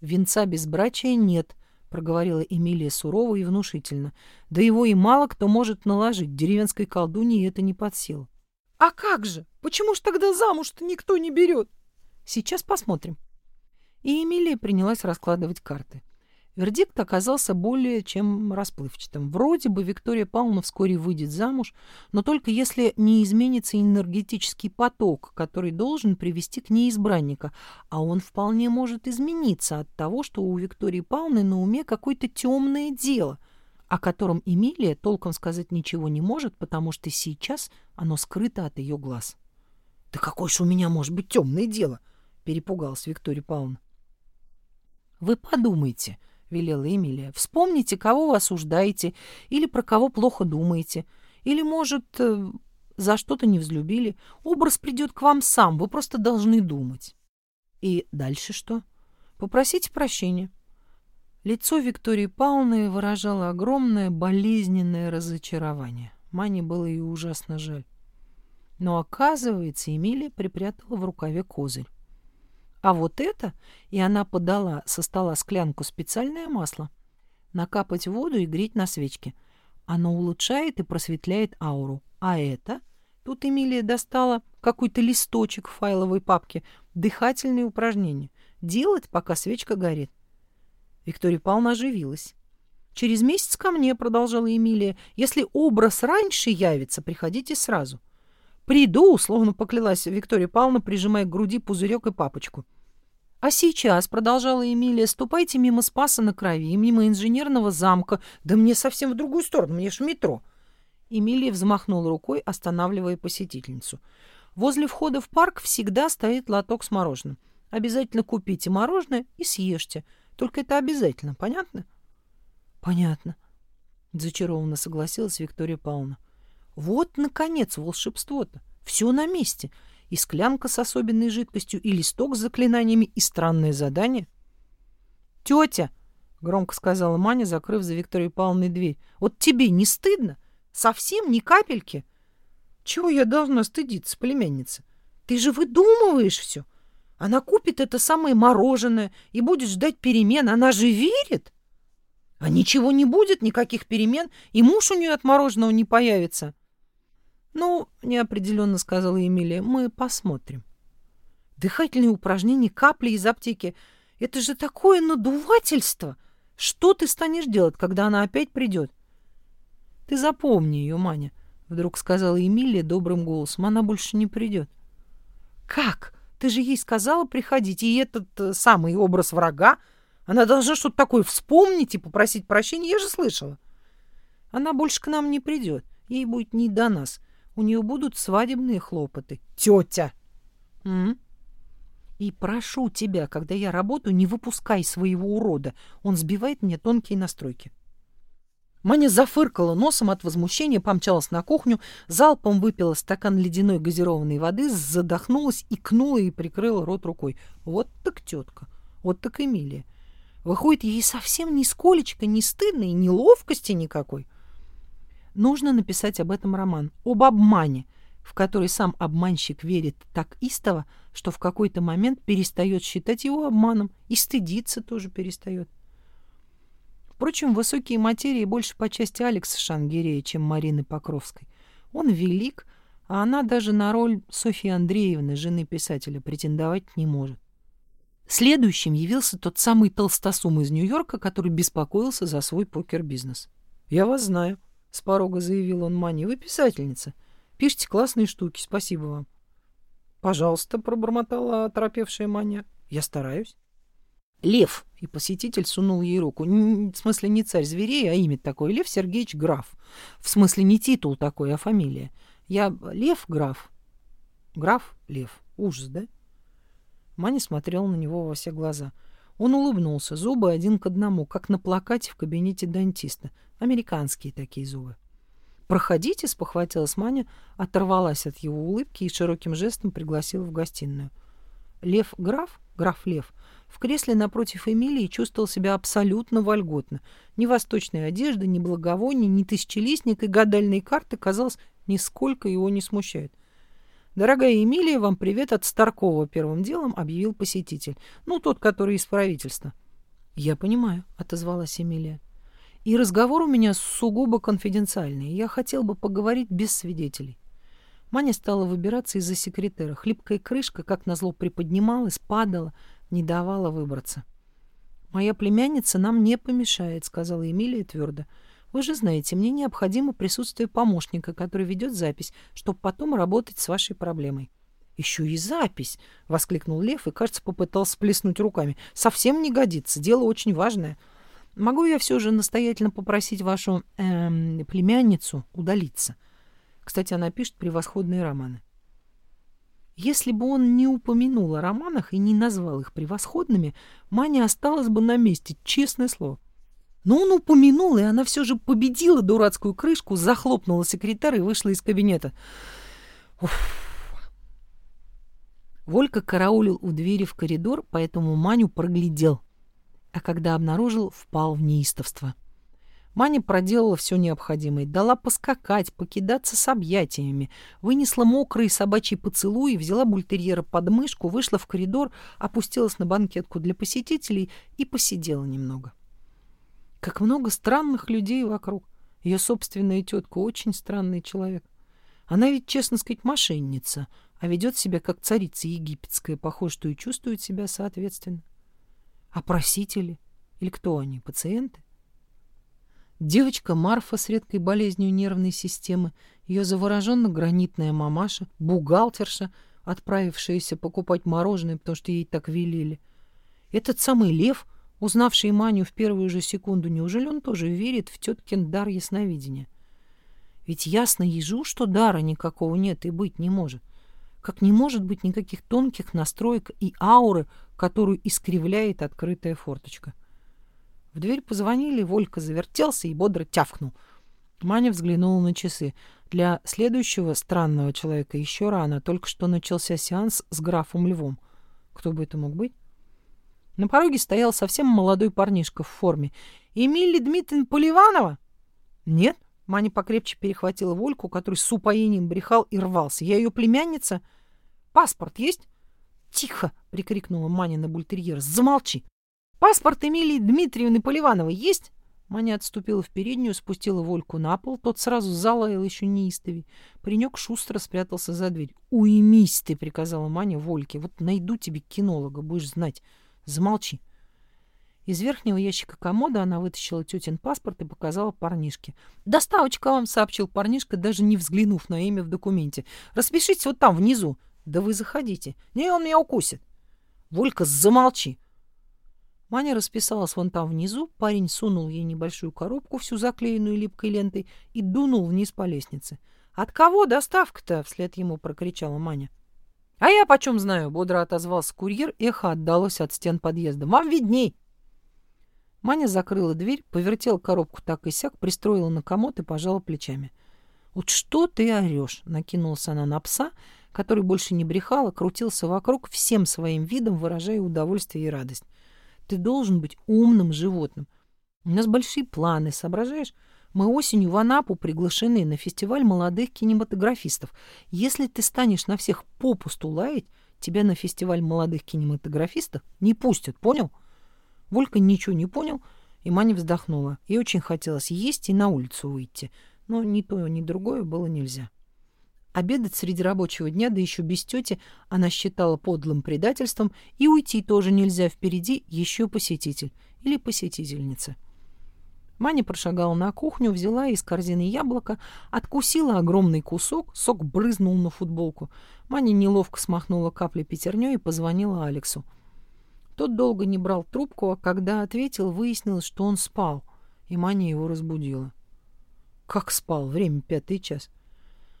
Венца безбрачия нет —— проговорила Эмилия сурово и внушительно. «Да его и мало кто может наложить. Деревенской колдуньи это не под силу». «А как же? Почему ж тогда замуж-то никто не берет?» «Сейчас посмотрим». И Эмилия принялась раскладывать карты. Вердикт оказался более чем расплывчатым. Вроде бы Виктория Павловна вскоре выйдет замуж, но только если не изменится энергетический поток, который должен привести к ней избранника, а он вполне может измениться от того, что у Виктории Павловны на уме какое-то темное дело, о котором Эмилия толком сказать ничего не может, потому что сейчас оно скрыто от ее глаз. — Да какое же у меня может быть темное дело? — перепугалась Виктория Павловна. — Вы подумайте, —— велела Эмилия. «Вспомните, кого вы осуждаете, или про кого плохо думаете, или, может, э, за что-то не взлюбили. Образ придет к вам сам, вы просто должны думать». «И дальше что?» «Попросите прощения». Лицо Виктории Павловны выражало огромное болезненное разочарование. Мане было ее ужасно жаль. Но, оказывается, Эмилия припрятала в рукаве козырь. А вот это, и она подала со стола склянку специальное масло. Накапать воду и греть на свечке. Оно улучшает и просветляет ауру. А это... Тут Эмилия достала какой-то листочек в файловой папке. Дыхательные упражнения. Делать, пока свечка горит. Виктория Павловна оживилась. «Через месяц ко мне», — продолжала Эмилия. «Если образ раньше явится, приходите сразу». «Приду», — условно поклялась Виктория Павловна, прижимая к груди пузырек и папочку. «А сейчас», — продолжала Эмилия, — «ступайте мимо Спаса на Крови, мимо инженерного замка. Да мне совсем в другую сторону, мне ж метро». Эмилия взмахнула рукой, останавливая посетительницу. «Возле входа в парк всегда стоит лоток с мороженым. Обязательно купите мороженое и съешьте. Только это обязательно, понятно?» «Понятно», — зачарованно согласилась Виктория Павловна. Вот, наконец, волшебство-то. Все на месте. И склянка с особенной жидкостью, и листок с заклинаниями, и странное задание. «Тетя!» — громко сказала Маня, закрыв за Викторией Павловной дверь. «Вот тебе не стыдно? Совсем ни капельки?» «Чего я должна стыдиться, племянница? Ты же выдумываешь все. Она купит это самое мороженое и будет ждать перемен. Она же верит!» А ничего не будет, никаких перемен, и муж у нее от мороженого не появится. «Ну, — неопределенно сказала Эмилия, — мы посмотрим». Дыхательные упражнения, капли из аптеки — это же такое надувательство! Что ты станешь делать, когда она опять придет? — Ты запомни ее, Маня, — вдруг сказала Эмилия добрым голосом. Она больше не придет. — Как? Ты же ей сказала приходить, и этот э, самый образ врага, она должна что-то такое вспомнить и попросить прощения, я же слышала. Она больше к нам не придет, ей будет не до нас. У нее будут свадебные хлопоты. Тетя! М? И прошу тебя, когда я работаю, не выпускай своего урода. Он сбивает мне тонкие настройки. Маня зафыркала носом от возмущения, помчалась на кухню, залпом выпила стакан ледяной газированной воды, задохнулась, икнула и прикрыла рот рукой. Вот так тетка, вот так Эмилия. Выходит, ей совсем нисколечко не стыдно и неловкости никакой. Нужно написать об этом роман, об обмане, в который сам обманщик верит так истово, что в какой-то момент перестает считать его обманом и стыдиться тоже перестает. Впрочем, высокие материи больше по части Алекса Шангирея, чем Марины Покровской. Он велик, а она даже на роль Софьи Андреевны, жены писателя, претендовать не может. Следующим явился тот самый толстосум из Нью-Йорка, который беспокоился за свой покер-бизнес. «Я вас знаю», — с порога заявил он Мане. «Вы писательница. Пишите классные штуки. Спасибо вам». «Пожалуйста», — пробормотала оторопевшая Маня. «Я стараюсь». Лев. И посетитель сунул ей руку. В смысле, не царь зверей, а имя такое. Лев Сергеевич Граф. В смысле, не титул такой, а фамилия. Я Лев Граф. Граф Лев. Ужас, да? Маня смотрел на него во все глаза. Он улыбнулся, зубы один к одному, как на плакате в кабинете дантиста. Американские такие зубы. «Проходите», — спохватилась Маня, оторвалась от его улыбки и широким жестом пригласила в гостиную. Лев Граф, граф Лев, в кресле напротив Эмилии чувствовал себя абсолютно вольготно. Ни восточной одежды, ни благовоний, ни тысячелистник и гадальные карты, казалось, нисколько его не смущают. «Дорогая Эмилия, вам привет от Старкова первым делом», — объявил посетитель. «Ну, тот, который из правительства». «Я понимаю», — отозвалась Эмилия. «И разговор у меня сугубо конфиденциальный. Я хотел бы поговорить без свидетелей». Маня стала выбираться из-за секретера. Хлипкая крышка, как назло, приподнималась, падала, не давала выбраться. «Моя племянница нам не помешает», — сказала Эмилия твердо. «Вы же знаете, мне необходимо присутствие помощника, который ведет запись, чтобы потом работать с вашей проблемой». «Еще и запись!» — воскликнул Лев и, кажется, попытался сплеснуть руками. «Совсем не годится. Дело очень важное. Могу я все же настоятельно попросить вашу эм, племянницу удалиться?» Кстати, она пишет превосходные романы. Если бы он не упомянул о романах и не назвал их превосходными, Маня осталась бы на месте, честное слово. Но он упомянул, и она все же победила дурацкую крышку, захлопнула секретарь и вышла из кабинета. Уф. Волька караулил у двери в коридор, поэтому Маню проглядел, а когда обнаружил, впал в неистовство. Маня проделала все необходимое, дала поскакать, покидаться с объятиями, вынесла мокрые собачьи поцелуи, взяла бультерьера под мышку, вышла в коридор, опустилась на банкетку для посетителей и посидела немного. Как много странных людей вокруг. Ее собственная тетка очень странный человек. Она ведь, честно сказать, мошенница, а ведет себя как царица египетская, похоже, что и чувствует себя соответственно. А просители? Или кто они, пациенты? Девочка Марфа с редкой болезнью нервной системы, ее завороженно-гранитная мамаша, бухгалтерша, отправившаяся покупать мороженое, потому что ей так велели. Этот самый лев, узнавший Маню в первую же секунду, неужели он тоже верит в теткин дар ясновидения? Ведь ясно ежу, что дара никакого нет и быть не может. Как не может быть никаких тонких настроек и ауры, которую искривляет открытая форточка. — в дверь позвонили, Волька завертелся и бодро тявкнул. Маня взглянула на часы. Для следующего странного человека еще рано, только что начался сеанс с графом Львом. Кто бы это мог быть? На пороге стоял совсем молодой парнишка в форме. «Эмилия Дмитриевна Поливанова?» «Нет». Маня покрепче перехватила Вольку, который с упоением брехал и рвался. «Я ее племянница. Паспорт есть?» «Тихо!» — прикрикнула Маня на бультерьера. «Замолчи!» «Паспорт Эмилии Дмитриевны Поливановой есть?» Маня отступила в переднюю, спустила Вольку на пол. Тот сразу залаял еще неистовей. Паренек шустро спрятался за дверь. «Уймись ты!» — приказала Маня Вольке. «Вот найду тебе кинолога, будешь знать. Замолчи!» Из верхнего ящика комода она вытащила тетин паспорт и показала парнишке. «Доставочка вам!» — сообщил парнишка, даже не взглянув на имя в документе. «Распишитесь вот там, внизу!» «Да вы заходите!» «Не, он меня укусит!» «Волька, замолчи!» Маня расписалась вон там внизу, парень сунул ей небольшую коробку, всю заклеенную липкой лентой, и дунул вниз по лестнице. «От кого доставка-то?» — вслед ему прокричала Маня. «А я почем знаю?» — бодро отозвался курьер, эхо отдалось от стен подъезда. «Вам видней!» Маня закрыла дверь, повертела коробку так и сяк, пристроила на комод и пожала плечами. «Вот что ты орешь?» — накинулась она на пса, который больше не брехал, а крутился вокруг, всем своим видом выражая удовольствие и радость. «Ты должен быть умным животным. У нас большие планы, соображаешь? Мы осенью в Анапу приглашены на фестиваль молодых кинематографистов. Если ты станешь на всех попусту лаять, тебя на фестиваль молодых кинематографистов не пустят, понял?» Волька ничего не понял, и Маня вздохнула. Ей очень хотелось есть и на улицу выйти, но ни то, ни другое было нельзя. Обедать среди рабочего дня, да еще без тети, она считала подлым предательством, и уйти тоже нельзя, впереди еще посетитель или посетительница. Маня прошагала на кухню, взяла из корзины яблоко, откусила огромный кусок, сок брызнул на футболку. Маня неловко смахнула капли пятерней и позвонила Алексу. Тот долго не брал трубку, а когда ответил, выяснилось, что он спал, и Маня его разбудила. «Как спал? Время пятый час».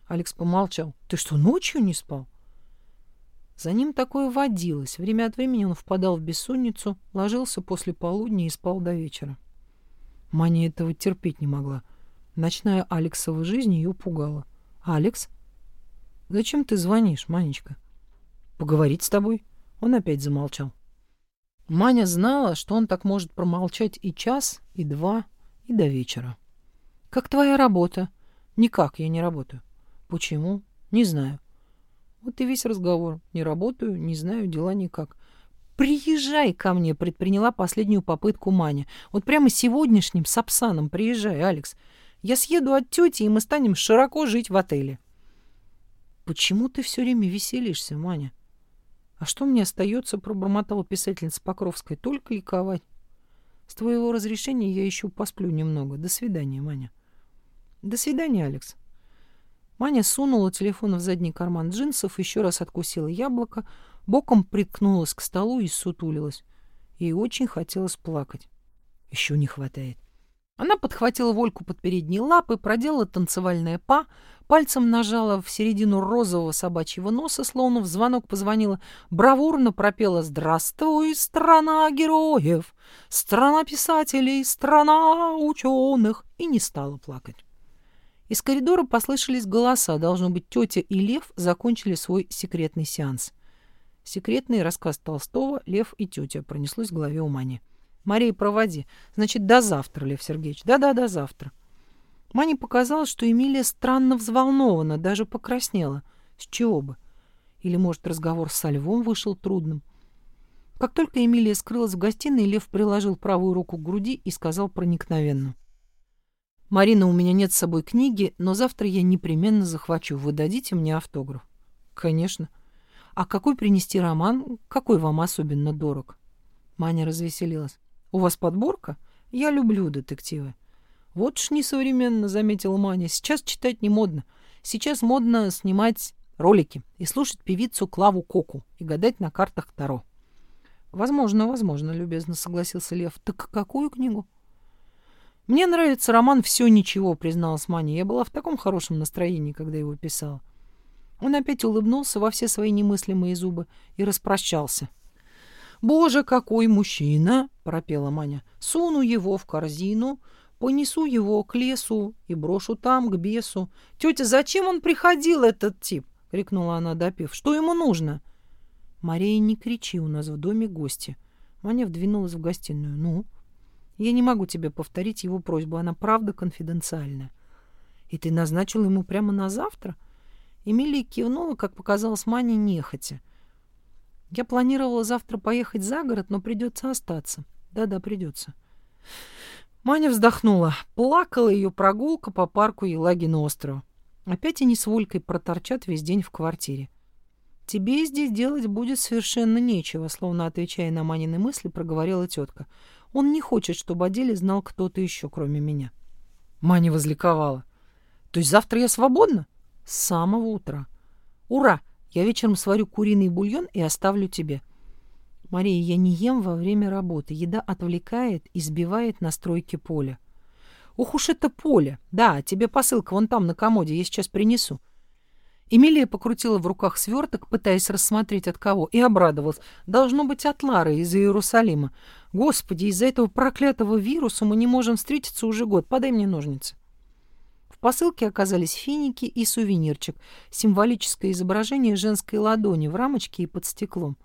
Алекс помолчал. «Ты что, ночью не спал?» За ним такое водилось. Время от времени он впадал в бессонницу, ложился после полудня и спал до вечера. Маня этого терпеть не могла. Ночная Алексова жизнь ее пугала. «Алекс? Зачем ты звонишь, Манечка?» «Поговорить с тобой?» Он опять замолчал. Маня знала, что он так может промолчать и час, и два, и до вечера. «Как твоя работа?» «Никак, я не работаю». «Почему?» «Не знаю». Вот и весь разговор. Не работаю, не знаю, дела никак. «Приезжай ко мне!» — предприняла последнюю попытку Маня. «Вот прямо сегодняшним с Апсаном приезжай, Алекс. Я съеду от тети, и мы станем широко жить в отеле». «Почему ты все время веселишься, Маня?» А что мне остается, пробормотала писательница Покровская, только ликовать. С твоего разрешения я еще посплю немного. До свидания, Маня. До свидания, Алекс. Маня сунула телефон в задний карман джинсов, еще раз откусила яблоко, боком приткнулась к столу и сутулилась. Ей очень хотелось плакать. Еще не хватает. Она подхватила Вольку под передние лапы, проделала танцевальное па, пальцем нажала в середину розового собачьего носа, словно в звонок позвонила, бравурно пропела «Здравствуй, страна героев, страна писателей, страна ученых» и не стала плакать. Из коридора послышались голоса. Должно быть, тетя и Лев закончили свой секретный сеанс. Секретный рассказ Толстого «Лев и тетя» пронеслось в голове у Мани. Мария, проводи. Значит, до завтра, Лев Сергеевич. Да-да, до завтра. Мане показалось, что Эмилия странно взволнована, даже покраснела. С чего бы? Или, может, разговор со Львом вышел трудным? Как только Эмилия скрылась в гостиной, Лев приложил правую руку к груди и сказал проникновенно. «Марина, у меня нет с собой книги, но завтра я непременно захвачу. Вы дадите мне автограф?» «Конечно. А какой принести роман? Какой вам особенно дорог?» Маня развеселилась. У вас подборка? Я люблю детективы. Вот ж несовременно, заметила Маня. Сейчас читать не модно. Сейчас модно снимать ролики и слушать певицу Клаву Коку и гадать на картах Таро. Возможно, возможно, любезно согласился Лев. Так какую книгу? Мне нравится роман «Все ничего», призналась Маня. Я была в таком хорошем настроении, когда его писала. Он опять улыбнулся во все свои немыслимые зубы и распрощался. «Боже, какой мужчина!» — пропела Маня. «Суну его в корзину, понесу его к лесу и брошу там, к бесу. Тетя, зачем он приходил, этот тип?» — крикнула она, допив. «Что ему нужно?» «Мария, не кричи, у нас в доме гости». Маня вдвинулась в гостиную. «Ну?» «Я не могу тебе повторить его просьбу, она правда конфиденциальная». «И ты назначил ему прямо на завтра?» Эмилия кивнула, как показалось Мане, нехотя. Я планировала завтра поехать за город, но придется остаться. Да-да, придется. Маня вздохнула. Плакала ее прогулка по парку Елагина острова. Опять они с Волькой проторчат весь день в квартире. «Тебе здесь делать будет совершенно нечего», словно отвечая на Манины мысли, проговорила тетка. «Он не хочет, чтобы о деле знал кто-то еще, кроме меня». Маня возликовала. «То есть завтра я свободна?» «С самого утра». «Ура! Я вечером сварю куриный бульон и оставлю тебе. Мария, я не ем во время работы. Еда отвлекает и сбивает настройки поля. Ух уж это поле. Да, тебе посылка вон там на комоде, я сейчас принесу. Эмилия покрутила в руках сверток, пытаясь рассмотреть от кого, и обрадовалась. Должно быть от Лары из Иерусалима. Господи, из-за этого проклятого вируса мы не можем встретиться уже год. Подай мне ножницы. В посылке оказались финики и сувенирчик, символическое изображение женской ладони в рамочке и под стеклом.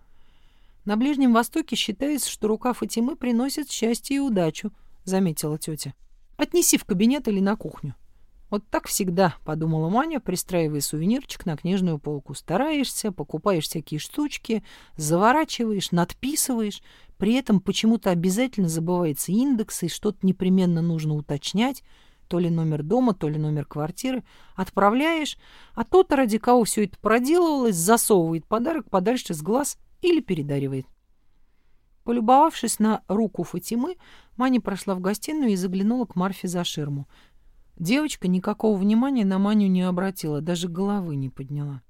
На Ближнем Востоке считается, что рука Фатимы приносит счастье и удачу, заметила тетя. Отнеси в кабинет или на кухню. Вот так всегда, подумала Маня, пристраивая сувенирчик на книжную полку. Стараешься, покупаешь всякие штучки, заворачиваешь, надписываешь, при этом почему-то обязательно забывается индекс, и что-то непременно нужно уточнять, то ли номер дома, то ли номер квартиры, отправляешь, а тот, ради кого все это проделывалось, засовывает подарок подальше с глаз или передаривает. Полюбовавшись на руку Фатимы, Маня прошла в гостиную и заглянула к Марфе за ширму. Девочка никакого внимания на Маню не обратила, даже головы не подняла.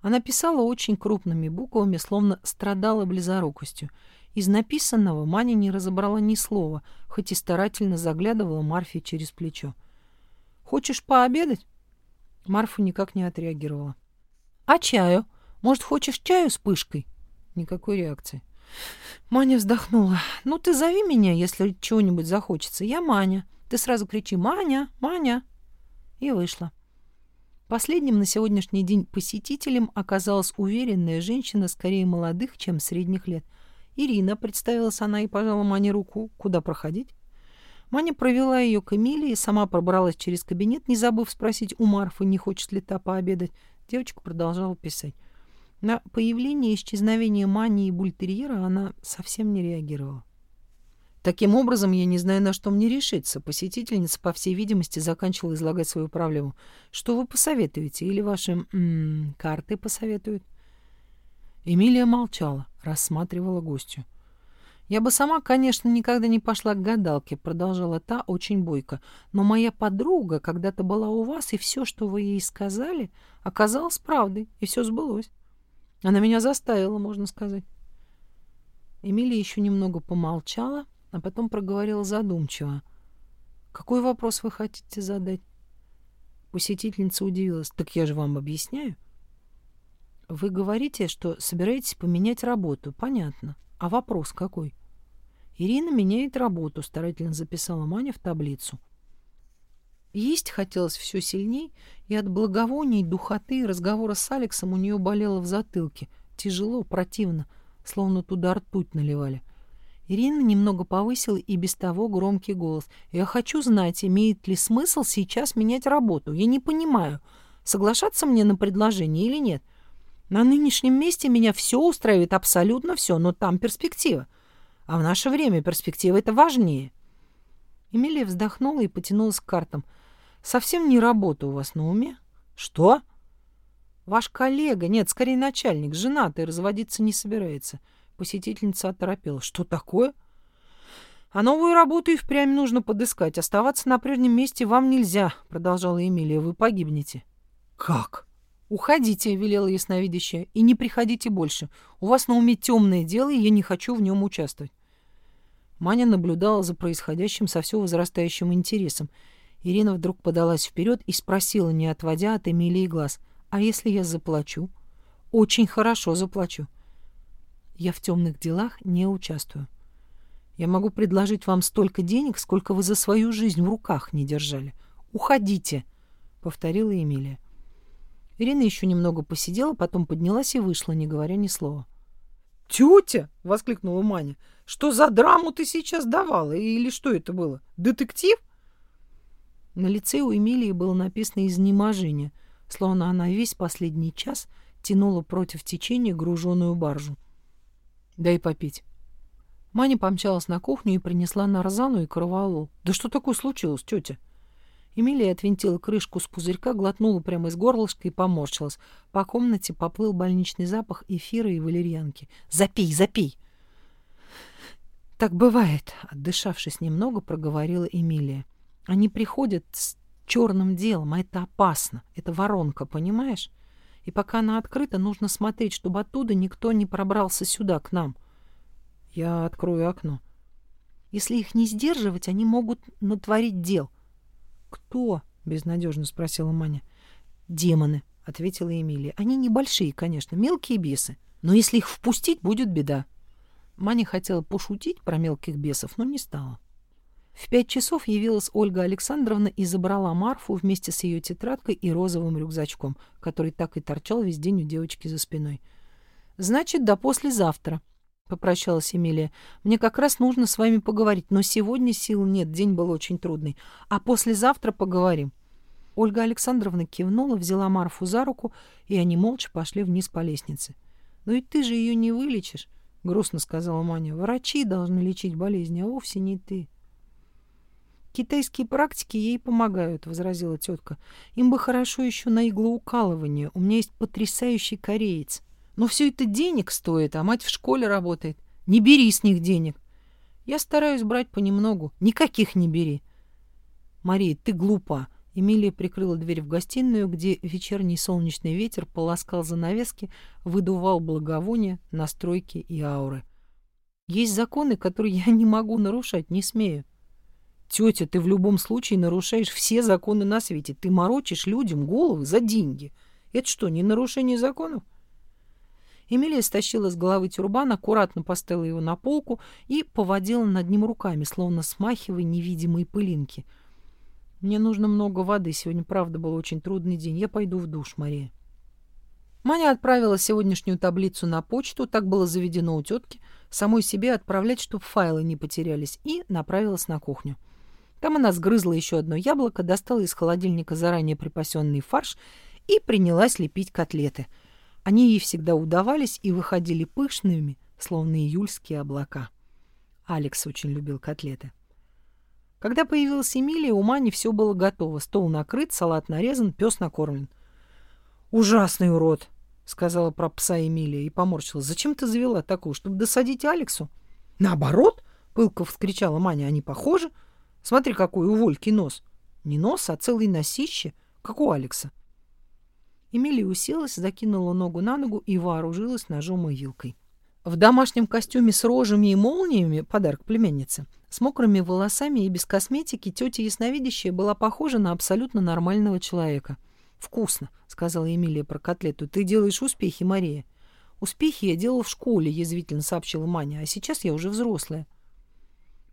Она писала очень крупными буквами, словно страдала близорукостью. Из написанного Маня не разобрала ни слова, хоть и старательно заглядывала Марфе через плечо. «Хочешь пообедать?» Марфа никак не отреагировала. «А чаю? Может, хочешь чаю с пышкой?» Никакой реакции. Маня вздохнула. «Ну, ты зови меня, если чего-нибудь захочется. Я Маня. Ты сразу кричи «Маня! Маня!» И вышла. Последним на сегодняшний день посетителем оказалась уверенная женщина скорее молодых, чем средних лет. Ирина, представилась она и пожала Мане руку. Куда проходить? Маня провела ее к Эмилии, сама пробралась через кабинет, не забыв спросить у Марфы, не хочет ли та пообедать. Девочка продолжала писать. На появление и исчезновение Мани и бультерьера она совсем не реагировала. Таким образом, я не знаю, на что мне решиться. Посетительница, по всей видимости, заканчивала излагать свою проблему. Что вы посоветуете? Или ваши м -м, карты посоветуют? Эмилия молчала, рассматривала гостью. «Я бы сама, конечно, никогда не пошла к гадалке», — продолжала та очень бойко. «Но моя подруга когда-то была у вас, и все, что вы ей сказали, оказалось правдой, и все сбылось. Она меня заставила, можно сказать». Эмилия еще немного помолчала, а потом проговорила задумчиво. «Какой вопрос вы хотите задать?» Посетительница удивилась. «Так я же вам объясняю». Вы говорите, что собираетесь поменять работу. Понятно. А вопрос какой? Ирина меняет работу, старательно записала Маня в таблицу. Есть хотелось все сильней, и от благовоний, духоты и разговора с Алексом у нее болело в затылке. Тяжело, противно, словно туда ртуть наливали. Ирина немного повысила и без того громкий голос. «Я хочу знать, имеет ли смысл сейчас менять работу. Я не понимаю, соглашаться мне на предложение или нет. На нынешнем месте меня все устраивает, абсолютно все, но там перспектива. А в наше время перспектива — это важнее. Эмилия вздохнула и потянулась к картам. «Совсем не работа у вас на уме?» «Что?» «Ваш коллега, нет, скорее начальник, женатый, разводиться не собирается». Посетительница оторопела. «Что такое?» «А новую работу и впрямь нужно подыскать. Оставаться на прежнем месте вам нельзя», — продолжала Эмилия. «Вы погибнете». «Как?» «Уходите», — велела ясновидящая, — «и не приходите больше. У вас на уме темное дело, и я не хочу в нем участвовать». Маня наблюдала за происходящим со все возрастающим интересом. Ирина вдруг подалась вперед и спросила, не отводя от Эмилии глаз, «А если я заплачу?» «Очень хорошо заплачу». «Я в темных делах не участвую. Я могу предложить вам столько денег, сколько вы за свою жизнь в руках не держали. Уходите», — повторила Эмилия. Ирина еще немного посидела, потом поднялась и вышла, не говоря ни слова. «Тетя!» — воскликнула Маня. «Что за драму ты сейчас давала? Или что это было? Детектив?» На лице у Эмилии было написано «изнеможение», словно она весь последний час тянула против течения груженую баржу. «Дай попить». Маня помчалась на кухню и принесла нарзану и карвалол. «Да что такое случилось, тетя?» Эмилия отвинтила крышку с пузырька, глотнула прямо из горлышка и поморщилась. По комнате поплыл больничный запах эфира и валерьянки. «Запей, запей!» «Так бывает», — отдышавшись немного, проговорила Эмилия. «Они приходят с черным делом, а это опасно. Это воронка, понимаешь? И пока она открыта, нужно смотреть, чтобы оттуда никто не пробрался сюда, к нам. Я открою окно. Если их не сдерживать, они могут натворить дел. «Кто?» — безнадежно спросила Маня. «Демоны», — ответила Эмилия. Они небольшие, конечно, мелкие бесы. Но если их впустить, будет беда. Маня хотела пошутить про мелких бесов, но не стала. В пять часов явилась Ольга Александровна и забрала Марфу вместе с ее тетрадкой и розовым рюкзачком, который так и торчал весь день у девочки за спиной. «Значит, до послезавтра», — попрощалась Эмилия. «Мне как раз нужно с вами поговорить, но сегодня сил нет, день был очень трудный. А послезавтра поговорим». Ольга Александровна кивнула, взяла Марфу за руку, и они молча пошли вниз по лестнице. «Но ведь ты же ее не вылечишь», — грустно сказала Маня. «Врачи должны лечить болезни, а вовсе не ты». «Китайские практики ей помогают», — возразила тетка. «Им бы хорошо еще на иглоукалывание. У меня есть потрясающий кореец. Но все это денег стоит, а мать в школе работает. Не бери с них денег. Я стараюсь брать понемногу. Никаких не бери». «Мария, ты глупа». Эмилия прикрыла дверь в гостиную, где вечерний солнечный ветер полоскал занавески, выдувал благовония, настройки и ауры. «Есть законы, которые я не могу нарушать, не смею». Тетя, ты в любом случае нарушаешь все законы на свете. Ты морочишь людям головы за деньги. Это что, не нарушение законов? Эмилия стащила с головы тюрбан, аккуратно поставила его на полку и поводила над ним руками, словно смахивая невидимые пылинки. «Мне нужно много воды. Сегодня, правда, был очень трудный день. Я пойду в душ, Мария». Маня отправила сегодняшнюю таблицу на почту, так было заведено у тетки, самой себе отправлять, чтобы файлы не потерялись, и направилась на кухню. Там она сгрызла еще одно яблоко, достала из холодильника заранее припасенный фарш и принялась лепить котлеты. Они ей всегда удавались и выходили пышными, словно июльские облака. Алекс очень любил котлеты. Когда появилась Эмилия, у Мани все было готово. Стол накрыт, салат нарезан, пес накормлен. «Ужасный урод!» — сказала про пса Эмилия и поморщилась. «Зачем ты завела такую, чтобы досадить Алексу?» «Наоборот!» — пылко вскричала Маня. «Они похожи!» Смотри, какой у Вольки нос. Не нос, а целый носище, как у Алекса. Эмилия уселась, закинула ногу на ногу и вооружилась ножом и вилкой. В домашнем костюме с рожами и молниями, подарок племяннице, с мокрыми волосами и без косметики, тетя ясновидящая была похожа на абсолютно нормального человека. «Вкусно», — сказала Эмилия про котлету. «Ты делаешь успехи, Мария». «Успехи я делала в школе», — язвительно сообщила Маня, «а сейчас я уже взрослая».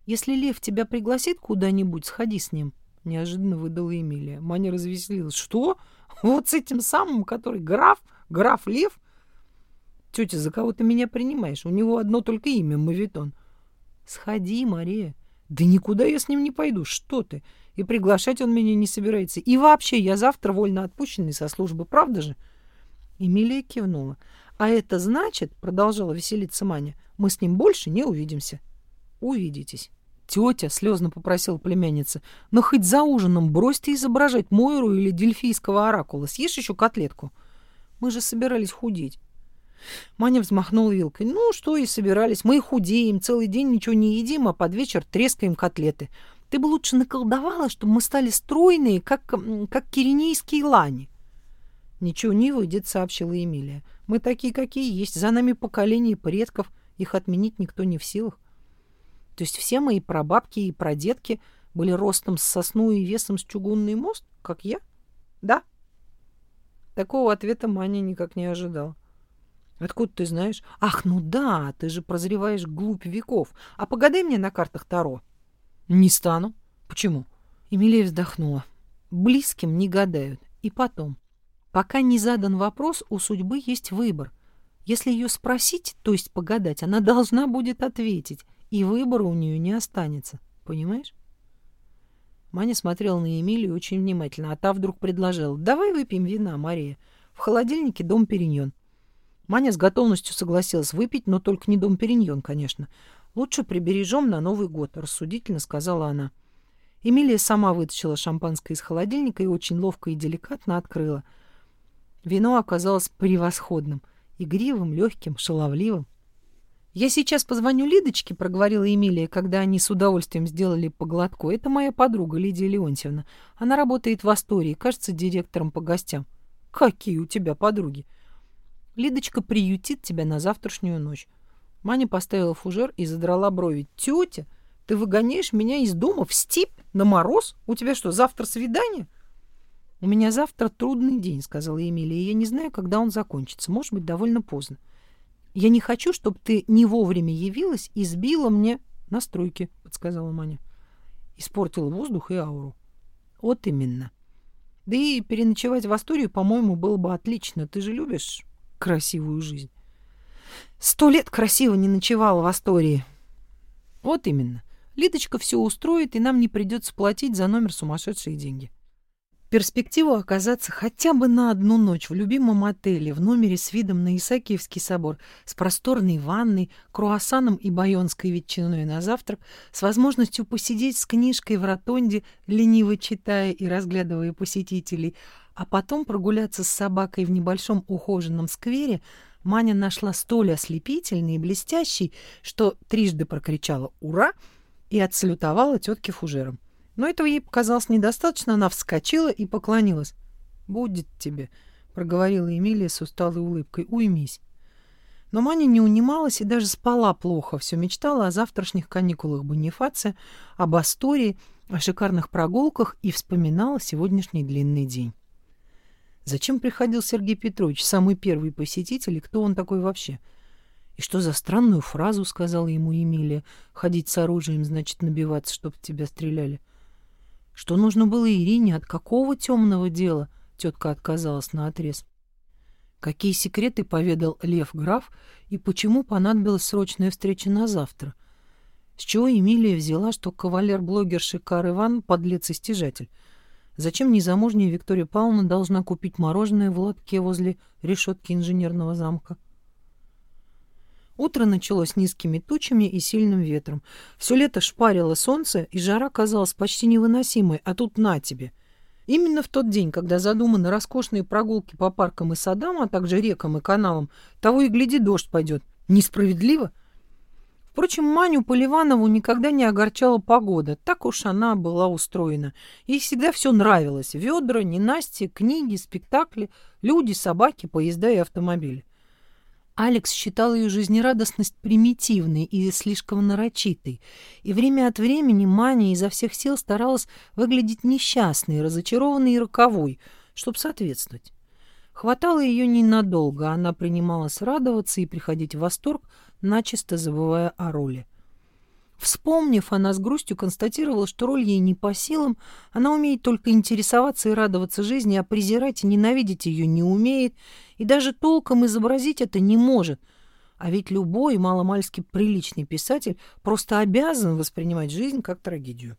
Если Лев тебя пригласит куда-нибудь, сходи с ним. Неожиданно выдала Эмилия. Маня развеселилась. Что? Вот с этим самым, который граф? Граф Лев? Тетя, за кого ты меня принимаешь? У него одно только имя — Мавитон. Сходи, Мария. Да никуда я с ним не пойду. Что ты? И приглашать он меня не собирается. И вообще, я завтра вольно отпущенный со службы, правда же? Эмилия кивнула. А это значит, продолжала веселиться Маня, мы с ним больше не увидимся увидитесь. Тетя слезно попросила племянница, но хоть за ужином брось ты изображать Мойру или дельфийского оракула. Съешь еще котлетку. Мы же собирались худеть. Маня взмахнула вилкой. Ну, что и собирались. Мы худеем, целый день ничего не едим, а под вечер трескаем котлеты. Ты бы лучше наколдовала, чтобы мы стали стройные, как, как киренейские лани. Ничего не выйдет, сообщила Эмилия. Мы такие, какие есть. За нами поколение предков. Их отменить никто не в силах. То есть все мои прабабки и прадедки были ростом с сосну и весом с чугунный мост, как я? Да. Такого ответа Маня никак не ожидал. Откуда ты знаешь? Ах, ну да, ты же прозреваешь глубь веков. А погадай мне на картах Таро. Не стану. Почему? Эмилия вздохнула. Близким не гадают. И потом. Пока не задан вопрос, у судьбы есть выбор. Если ее спросить, то есть погадать, она должна будет ответить и выбора у нее не останется. Понимаешь? Маня смотрела на Эмилию очень внимательно, а та вдруг предложила. «Давай выпьем вина, Мария. В холодильнике дом Периньон». Маня с готовностью согласилась выпить, но только не дом Периньон, конечно. «Лучше прибережем на Новый год», — рассудительно сказала она. Эмилия сама вытащила шампанское из холодильника и очень ловко и деликатно открыла. Вино оказалось превосходным, игривым, легким, шаловливым. «Я сейчас позвоню Лидочке», — проговорила Эмилия, когда они с удовольствием сделали по глотку. «Это моя подруга Лидия Леонтьевна. Она работает в Астории, кажется, директором по гостям». «Какие у тебя подруги?» «Лидочка приютит тебя на завтрашнюю ночь». Маня поставила фужер и задрала брови. «Тетя, ты выгоняешь меня из дома в степь, на мороз? У тебя что, завтра свидание?» «У меня завтра трудный день», — сказала Эмилия, «и я не знаю, когда он закончится. Может быть, довольно поздно. Я не хочу, чтобы ты не вовремя явилась и сбила мне настройки», — подсказала Маня. Испортила воздух и ауру. «Вот именно. Да и переночевать в Асторию, по-моему, было бы отлично. Ты же любишь красивую жизнь». «Сто лет красиво не ночевала в Астории». «Вот именно. Лидочка все устроит, и нам не придется платить за номер сумасшедшие деньги». Перспективу оказаться хотя бы на одну ночь в любимом отеле в номере с видом на Исаакиевский собор, с просторной ванной, круассаном и байонской ветчиной на завтрак, с возможностью посидеть с книжкой в ротонде, лениво читая и разглядывая посетителей, а потом прогуляться с собакой в небольшом ухоженном сквере, Маня нашла столь ослепительный и блестящий, что трижды прокричала «Ура!» и отсалютовала тетке фужером. Но этого ей показалось недостаточно, она вскочила и поклонилась. «Будет тебе», — проговорила Эмилия с усталой улыбкой, — «уймись». Но Маня не унималась и даже спала плохо, все мечтала о завтрашних каникулах Бонифация, об Астории, о шикарных прогулках и вспоминала сегодняшний длинный день. Зачем приходил Сергей Петрович, самый первый посетитель, и кто он такой вообще? И что за странную фразу сказала ему Эмилия? Ходить с оружием значит набиваться, чтобы тебя стреляли. — что нужно было Ирине? От какого темного дела? Тетка отказалась на отрез. Какие секреты поведал Лев граф и почему понадобилась срочная встреча на завтра? С чего Эмилия взяла, что кавалер-блогер Шикар Иван — подлец и стяжатель? Зачем незамужняя Виктория Павловна должна купить мороженое в лотке возле решетки инженерного замка? Утро началось низкими тучами и сильным ветром. Все лето шпарило солнце, и жара казалась почти невыносимой, а тут на тебе. Именно в тот день, когда задуманы роскошные прогулки по паркам и садам, а также рекам и каналам, того и гляди, дождь пойдет. Несправедливо? Впрочем, Маню Поливанову никогда не огорчала погода. Так уж она была устроена. Ей всегда все нравилось. Ведра, ненастья, книги, спектакли, люди, собаки, поезда и автомобили. Алекс считал ее жизнерадостность примитивной и слишком нарочитой, и время от времени Маня изо всех сил старалась выглядеть несчастной, разочарованной и роковой, чтобы соответствовать. Хватало ее ненадолго, она принималась радоваться и приходить в восторг, начисто забывая о роли. Вспомнив, она с грустью констатировала, что роль ей не по силам, она умеет только интересоваться и радоваться жизни, а презирать и ненавидеть ее не умеет, и даже толком изобразить это не может. А ведь любой маломальски приличный писатель просто обязан воспринимать жизнь как трагедию.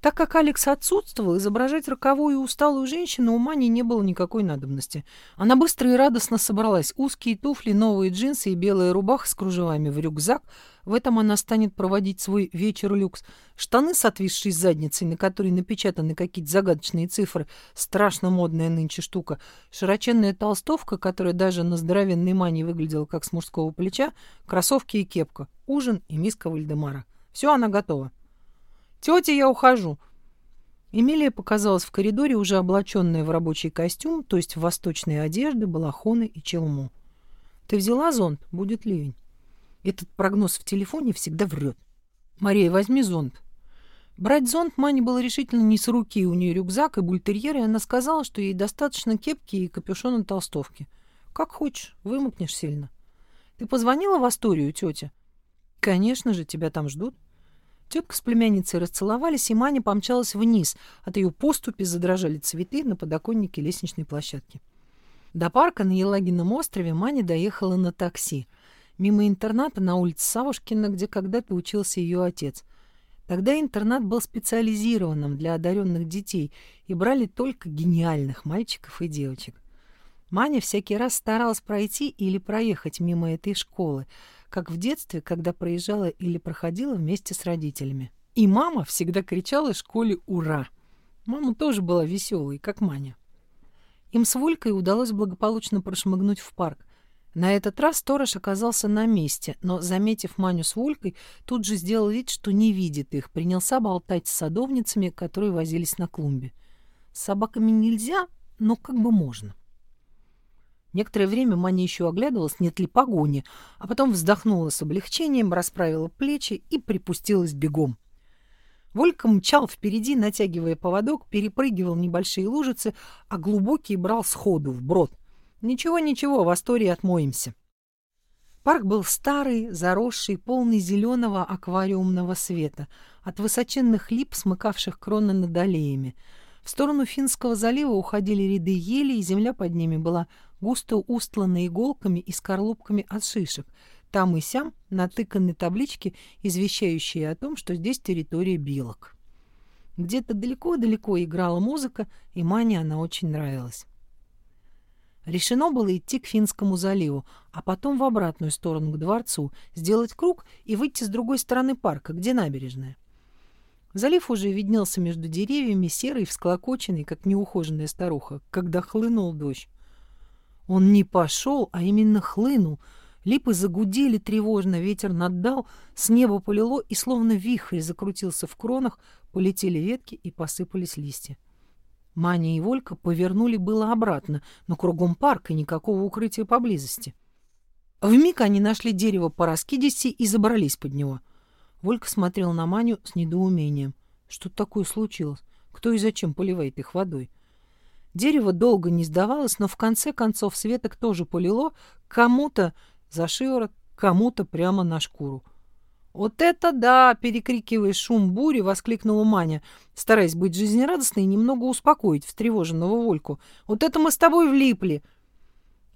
Так как Алекс отсутствовал, изображать роковую и усталую женщину у Мани не было никакой надобности. Она быстро и радостно собралась. Узкие туфли, новые джинсы и белая рубаха с кружевами в рюкзак. В этом она станет проводить свой вечер люкс. Штаны с отвисшей задницей, на которой напечатаны какие-то загадочные цифры. Страшно модная нынче штука. Широченная толстовка, которая даже на здоровенной Мане выглядела как с мужского плеча. Кроссовки и кепка. Ужин и миска Вальдемара. Все, она готова. «Тетя, я ухожу!» Эмилия показалась в коридоре, уже облаченная в рабочий костюм, то есть в восточные одежды, балахоны и челму. «Ты взяла зонт? Будет ливень». Этот прогноз в телефоне всегда врет. «Мария, возьми зонт». Брать зонт Мане было решительно не с руки, у нее рюкзак и бультерьер, и она сказала, что ей достаточно кепки и капюшона толстовки. «Как хочешь, вымокнешь сильно». «Ты позвонила в Асторию, тетя?» «Конечно же, тебя там ждут». Тетка с племянницей расцеловались, и Маня помчалась вниз. От ее поступи задрожали цветы на подоконнике лестничной площадки. До парка на Елагином острове Маня доехала на такси. Мимо интерната на улице Савушкина, где когда-то учился ее отец. Тогда интернат был специализированным для одаренных детей и брали только гениальных мальчиков и девочек. Маня всякий раз старалась пройти или проехать мимо этой школы — как в детстве, когда проезжала или проходила вместе с родителями. И мама всегда кричала школе «Ура!». Мама тоже была веселой, как Маня. Им с Волькой удалось благополучно прошмыгнуть в парк. На этот раз сторож оказался на месте, но, заметив Маню с Волькой, тут же сделал вид, что не видит их, принялся болтать с садовницами, которые возились на клумбе. С собаками нельзя, но как бы можно. Некоторое время Маня еще оглядывалась, нет ли погони, а потом вздохнула с облегчением, расправила плечи и припустилась бегом. Волька мчал впереди, натягивая поводок, перепрыгивал небольшие лужицы, а глубокие брал сходу, вброд. Ничего-ничего, в Астории отмоемся. Парк был старый, заросший, полный зеленого аквариумного света, от высоченных лип, смыкавших кроны над аллеями. В сторону Финского залива уходили ряды ели, и земля под ними была густо устлана иголками и скорлупками от шишек — там и сям натыканы таблички, извещающие о том, что здесь территория билок. Где-то далеко-далеко играла музыка, и Мане она очень нравилась. Решено было идти к Финскому заливу, а потом в обратную сторону к дворцу, сделать круг и выйти с другой стороны парка, где набережная. Залив уже виднелся между деревьями, серый, всклокоченный, как неухоженная старуха, когда хлынул дождь. Он не пошел, а именно хлынул — Липы загудели тревожно, ветер наддал, с неба полило, и словно вихрь закрутился в кронах, полетели ветки и посыпались листья. Маня и Волька повернули было обратно, но кругом парка никакого укрытия поблизости. Вмиг они нашли дерево по раскидисти и забрались под него. Волька смотрел на Маню с недоумением. Что такое случилось? Кто и зачем поливает их водой? Дерево долго не сдавалось, но в конце концов светок тоже полило, кому-то за шиворот, кому-то прямо на шкуру. «Вот это да!» — перекрикивая шум бури, воскликнула Маня, стараясь быть жизнерадостной и немного успокоить встревоженного Вольку. «Вот это мы с тобой влипли!»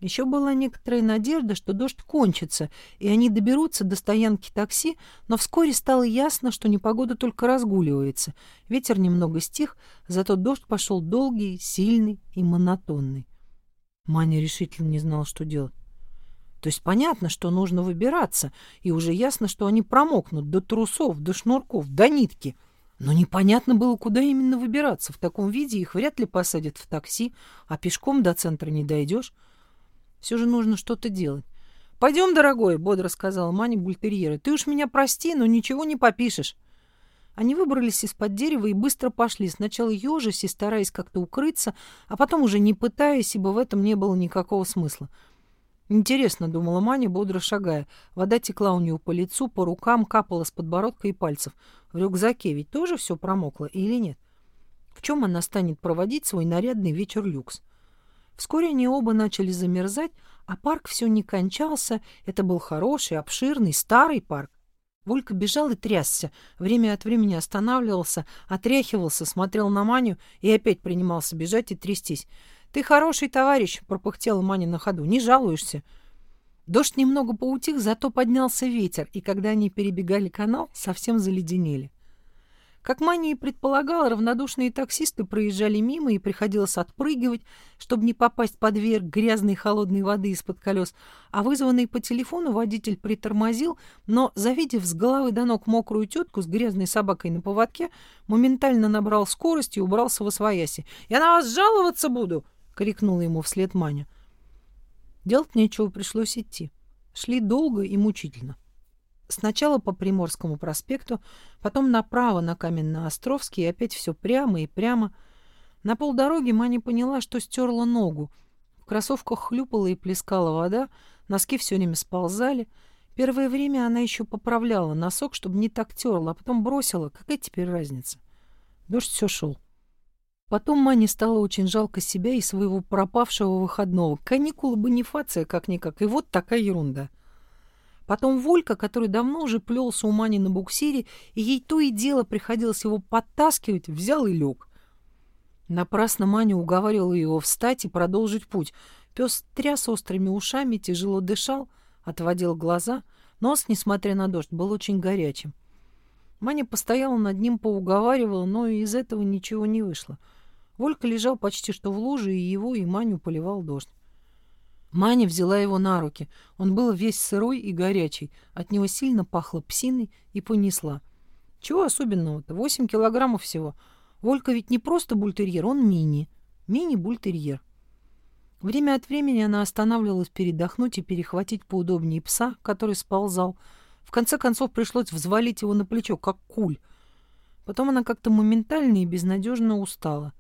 Еще была некоторая надежда, что дождь кончится, и они доберутся до стоянки такси, но вскоре стало ясно, что непогода только разгуливается. Ветер немного стих, зато дождь пошел долгий, сильный и монотонный. Маня решительно не знала, что делать. То есть понятно, что нужно выбираться, и уже ясно, что они промокнут до трусов, до шнурков, до нитки. Но непонятно было, куда именно выбираться. В таком виде их вряд ли посадят в такси, а пешком до центра не дойдешь. Все же нужно что-то делать. «Пойдем, дорогой», — бодро сказала Маня бультерьера. «Ты уж меня прости, но ничего не попишешь». Они выбрались из-под дерева и быстро пошли, сначала ежась и стараясь как-то укрыться, а потом уже не пытаясь, ибо в этом не было никакого смысла. Интересно, думала Маня, бодро шагая. Вода текла у нее по лицу, по рукам, капала с подбородка и пальцев. В рюкзаке ведь тоже все промокло или нет? В чем она станет проводить свой нарядный вечер люкс? Вскоре они оба начали замерзать, а парк все не кончался. Это был хороший, обширный, старый парк. Волька бежал и трясся, время от времени останавливался, отряхивался, смотрел на Маню и опять принимался бежать и трястись. «Ты хороший товарищ», — пропыхтела Маня на ходу, — «не жалуешься». Дождь немного поутих, зато поднялся ветер, и когда они перебегали канал, совсем заледенели. Как Маня и предполагала, равнодушные таксисты проезжали мимо и приходилось отпрыгивать, чтобы не попасть под верх грязной холодной воды из-под колес, а вызванный по телефону водитель притормозил, но, завидев с головы до ног мокрую тетку с грязной собакой на поводке, моментально набрал скорость и убрался во свояси. «Я на вас жаловаться буду!» — крикнула ему вслед Маня. Делать нечего, пришлось идти. Шли долго и мучительно. Сначала по Приморскому проспекту, потом направо на Каменно-Островский, и опять все прямо и прямо. На полдороги Маня поняла, что стерла ногу. В кроссовках хлюпала и плескала вода, носки все время сползали. Первое время она еще поправляла носок, чтобы не так терла, а потом бросила. Какая теперь разница? Дождь все шел. Потом Мане стало очень жалко себя и своего пропавшего выходного. Каникулы бонифация как-никак, и вот такая ерунда. Потом Волька, который давно уже плелся у Мани на буксире, и ей то и дело приходилось его подтаскивать, взял и лег. Напрасно Маня уговаривала его встать и продолжить путь. Пес тряс острыми ушами, тяжело дышал, отводил глаза. Нос, несмотря на дождь, был очень горячим. Маня постояла над ним, поуговаривала, но из этого ничего не вышло — Волька лежал почти что в луже, и его, и Маню поливал дождь. Маня взяла его на руки. Он был весь сырой и горячий. От него сильно пахло псиной и понесла. Чего особенного-то? Восемь килограммов всего. Волька ведь не просто бультерьер, он мини. Мини-бультерьер. Время от времени она останавливалась передохнуть и перехватить поудобнее пса, который сползал. В конце концов пришлось взвалить его на плечо, как куль. Потом она как-то моментально и безнадежно устала.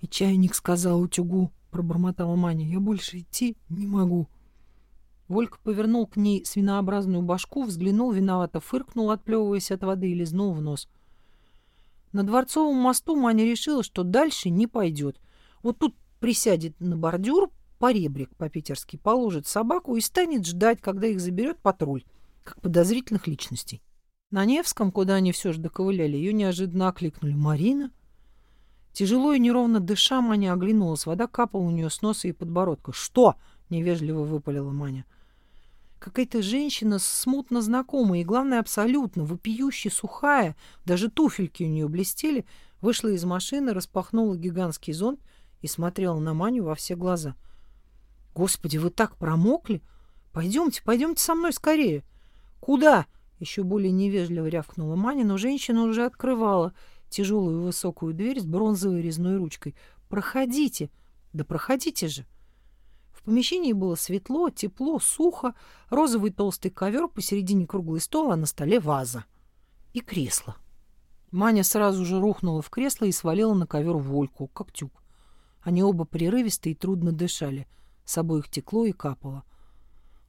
И чайник сказал утюгу, пробормотала Маня. Я больше идти не могу. Волька повернул к ней свинообразную башку, взглянул, виновато фыркнул, отплевываясь от воды и лизнул в нос. На Дворцовом мосту Маня решила, что дальше не пойдет. Вот тут присядет на бордюр, поребрик по-питерски, положит собаку и станет ждать, когда их заберет патруль, как подозрительных личностей. На Невском, куда они все же доковыляли, ее неожиданно окликнули. «Марина?» Тяжело и неровно дыша, Маня оглянулась. Вода капала у нее с носа и подбородка. «Что?» — невежливо выпалила Маня. Какая-то женщина смутно знакомая и, главное, абсолютно вопиюще сухая, даже туфельки у нее блестели, вышла из машины, распахнула гигантский зонт и смотрела на Маню во все глаза. «Господи, вы так промокли? Пойдемте, пойдемте со мной скорее!» «Куда?» — еще более невежливо рявкнула Маня, но женщина уже открывала — тяжелую высокую дверь с бронзовой резной ручкой. «Проходите!» «Да проходите же!» В помещении было светло, тепло, сухо, розовый толстый ковер, посередине круглый стол, а на столе ваза. И кресло. Маня сразу же рухнула в кресло и свалила на ковер Вольку, как тюк. Они оба прерывисто и трудно дышали. С обоих текло и капало.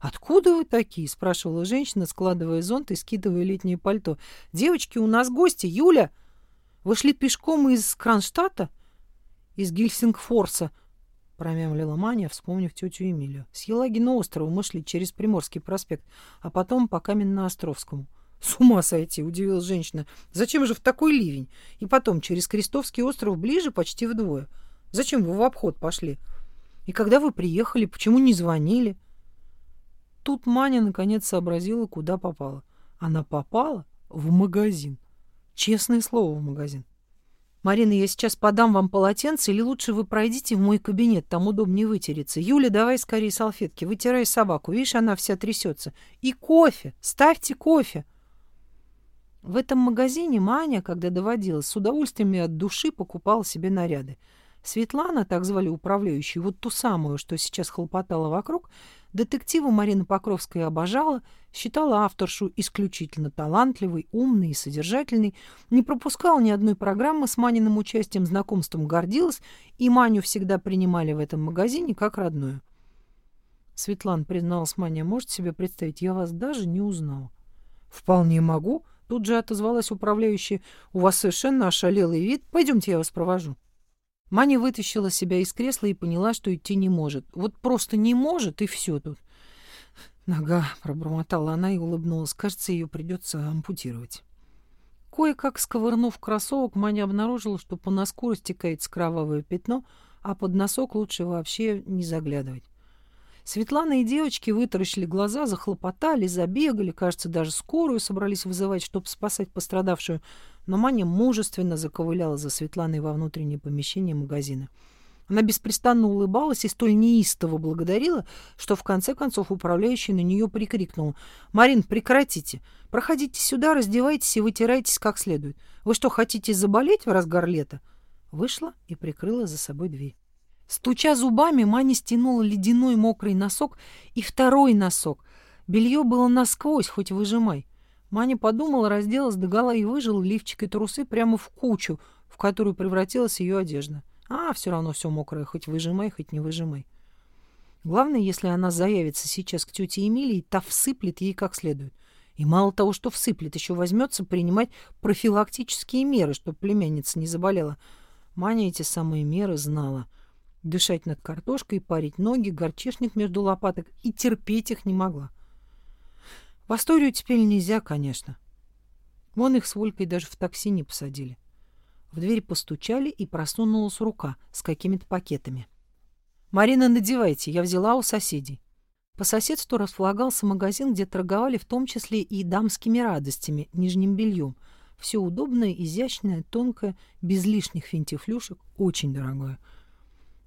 «Откуда вы такие?» — спрашивала женщина, складывая зонт и скидывая летнее пальто. «Девочки, у нас гости! Юля!» Вы шли пешком из Кронштадта? Из Гильсингфорса, промямлила Маня, вспомнив тетю Эмилию. С Елагина острова мы шли через Приморский проспект, а потом по Каменно-Островскому. С ума сойти, удивилась женщина. Зачем же в такой ливень? И потом через Крестовский остров ближе почти вдвое. Зачем вы в обход пошли? И когда вы приехали, почему не звонили? Тут Маня наконец сообразила, куда попала. Она попала в магазин. Честное слово в магазин. Марина, я сейчас подам вам полотенце, или лучше вы пройдите в мой кабинет, там удобнее вытереться. Юля, давай скорее салфетки, вытирай собаку, видишь, она вся трясется. И кофе, ставьте кофе. В этом магазине Маня, когда доводилась, с удовольствием и от души покупала себе наряды. Светлана, так звали управляющую, вот ту самую, что сейчас хлопотала вокруг, детектива Марина Покровская обожала, считала авторшу исключительно талантливой, умной и содержательной, не пропускала ни одной программы с Маниным участием, знакомством гордилась, и Маню всегда принимали в этом магазине как родную. Светлана призналась Маня, может себе представить, я вас даже не узнала. Вполне могу. Тут же отозвалась управляющая. У вас совершенно ошалелый вид. Пойдемте, я вас провожу. Маня вытащила себя из кресла и поняла, что идти не может. Вот просто не может, и все тут. Нога, пробормотала она и улыбнулась. Кажется, ее придется ампутировать. Кое-как сковырнув кроссовок, Маня обнаружила, что по носку растекается кровавое пятно, а под носок лучше вообще не заглядывать. Светлана и девочки вытаращили глаза, захлопотали, забегали, кажется, даже скорую собрались вызывать, чтобы спасать пострадавшую, но Маня мужественно заковыляла за Светланой во внутреннее помещение магазина. Она беспрестанно улыбалась и столь неистово благодарила, что в конце концов управляющий на нее прикрикнул. «Марин, прекратите! Проходите сюда, раздевайтесь и вытирайтесь как следует. Вы что, хотите заболеть в разгар лета?» Вышла и прикрыла за собой дверь. Стуча зубами, Маня стянула ледяной мокрый носок и второй носок. Белье было насквозь, хоть выжимай. Маня подумала, разделась догола и выжила лифчик и трусы прямо в кучу, в которую превратилась ее одежда. А, все равно все мокрое, хоть выжимай, хоть не выжимай. Главное, если она заявится сейчас к тете Эмилии, та всыплет ей как следует. И мало того, что всыплет, еще возьмется принимать профилактические меры, чтобы племянница не заболела. Маня эти самые меры знала — дышать над картошкой, парить ноги, горчишник между лопаток и терпеть их не могла. В Асторию теперь нельзя, конечно. Вон их с Волькой даже в такси не посадили. В дверь постучали, и просунулась рука с какими-то пакетами. «Марина, надевайте, я взяла у соседей». По соседству располагался магазин, где торговали в том числе и дамскими радостями, нижним бельем. Все удобное, изящное, тонкое, без лишних финтифлюшек, очень дорогое —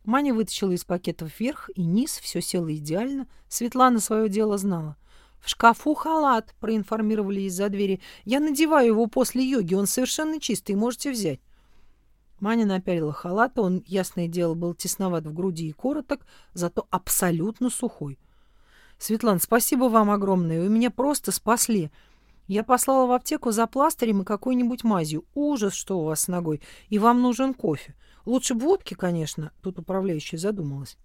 Маня вытащила из пакетов вверх и низ, все село идеально. Светлана свое дело знала. «В шкафу халат», — проинформировали из-за двери. «Я надеваю его после йоги, он совершенно чистый, можете взять». Маня напялила халат, он, ясное дело, был тесноват в груди и короток, зато абсолютно сухой. «Светлана, спасибо вам огромное, вы меня просто спасли. Я послала в аптеку за пластырем и какой-нибудь мазью. Ужас, что у вас с ногой, и вам нужен кофе. Лучше бы водки, конечно, тут управляющая задумалась.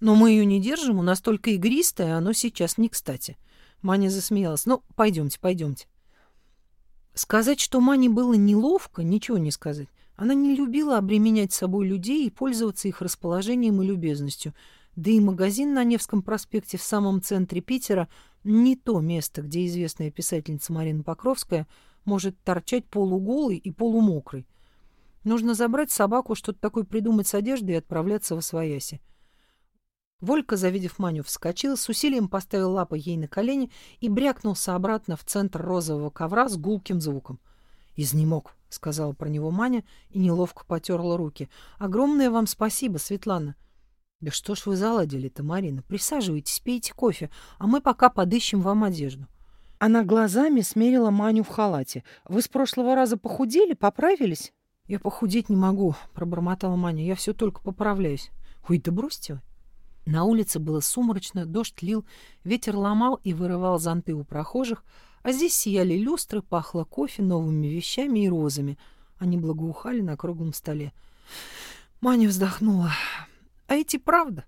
Но мы ее не держим, у нас только игристое, оно сейчас не кстати. Маня засмеялась. Ну, пойдемте, пойдемте. Сказать, что Мане было неловко, ничего не сказать. Она не любила обременять собой людей и пользоваться их расположением и любезностью. Да и магазин на Невском проспекте в самом центре Питера не то место, где известная писательница Марина Покровская может торчать полуголой и полумокрой. Нужно забрать собаку, что-то такое придумать с одеждой и отправляться в освояси. Волька, завидев Маню, вскочил, с усилием поставил лапы ей на колени и брякнулся обратно в центр розового ковра с гулким звуком. «Изнемог», — сказала про него Маня и неловко потерла руки. «Огромное вам спасибо, Светлана». «Да что ж вы заладили-то, Марина? Присаживайтесь, пейте кофе, а мы пока подыщем вам одежду». Она глазами смерила Маню в халате. «Вы с прошлого раза похудели, поправились?» «Я похудеть не могу», — пробормотала Маня. «Я все только поправляюсь». «Ой, да бросьте вы». На улице было сумрачно, дождь лил, ветер ломал и вырывал зонты у прохожих, а здесь сияли люстры, пахло кофе, новыми вещами и розами. Они благоухали на круглом столе. Маня вздохнула. А эти правда.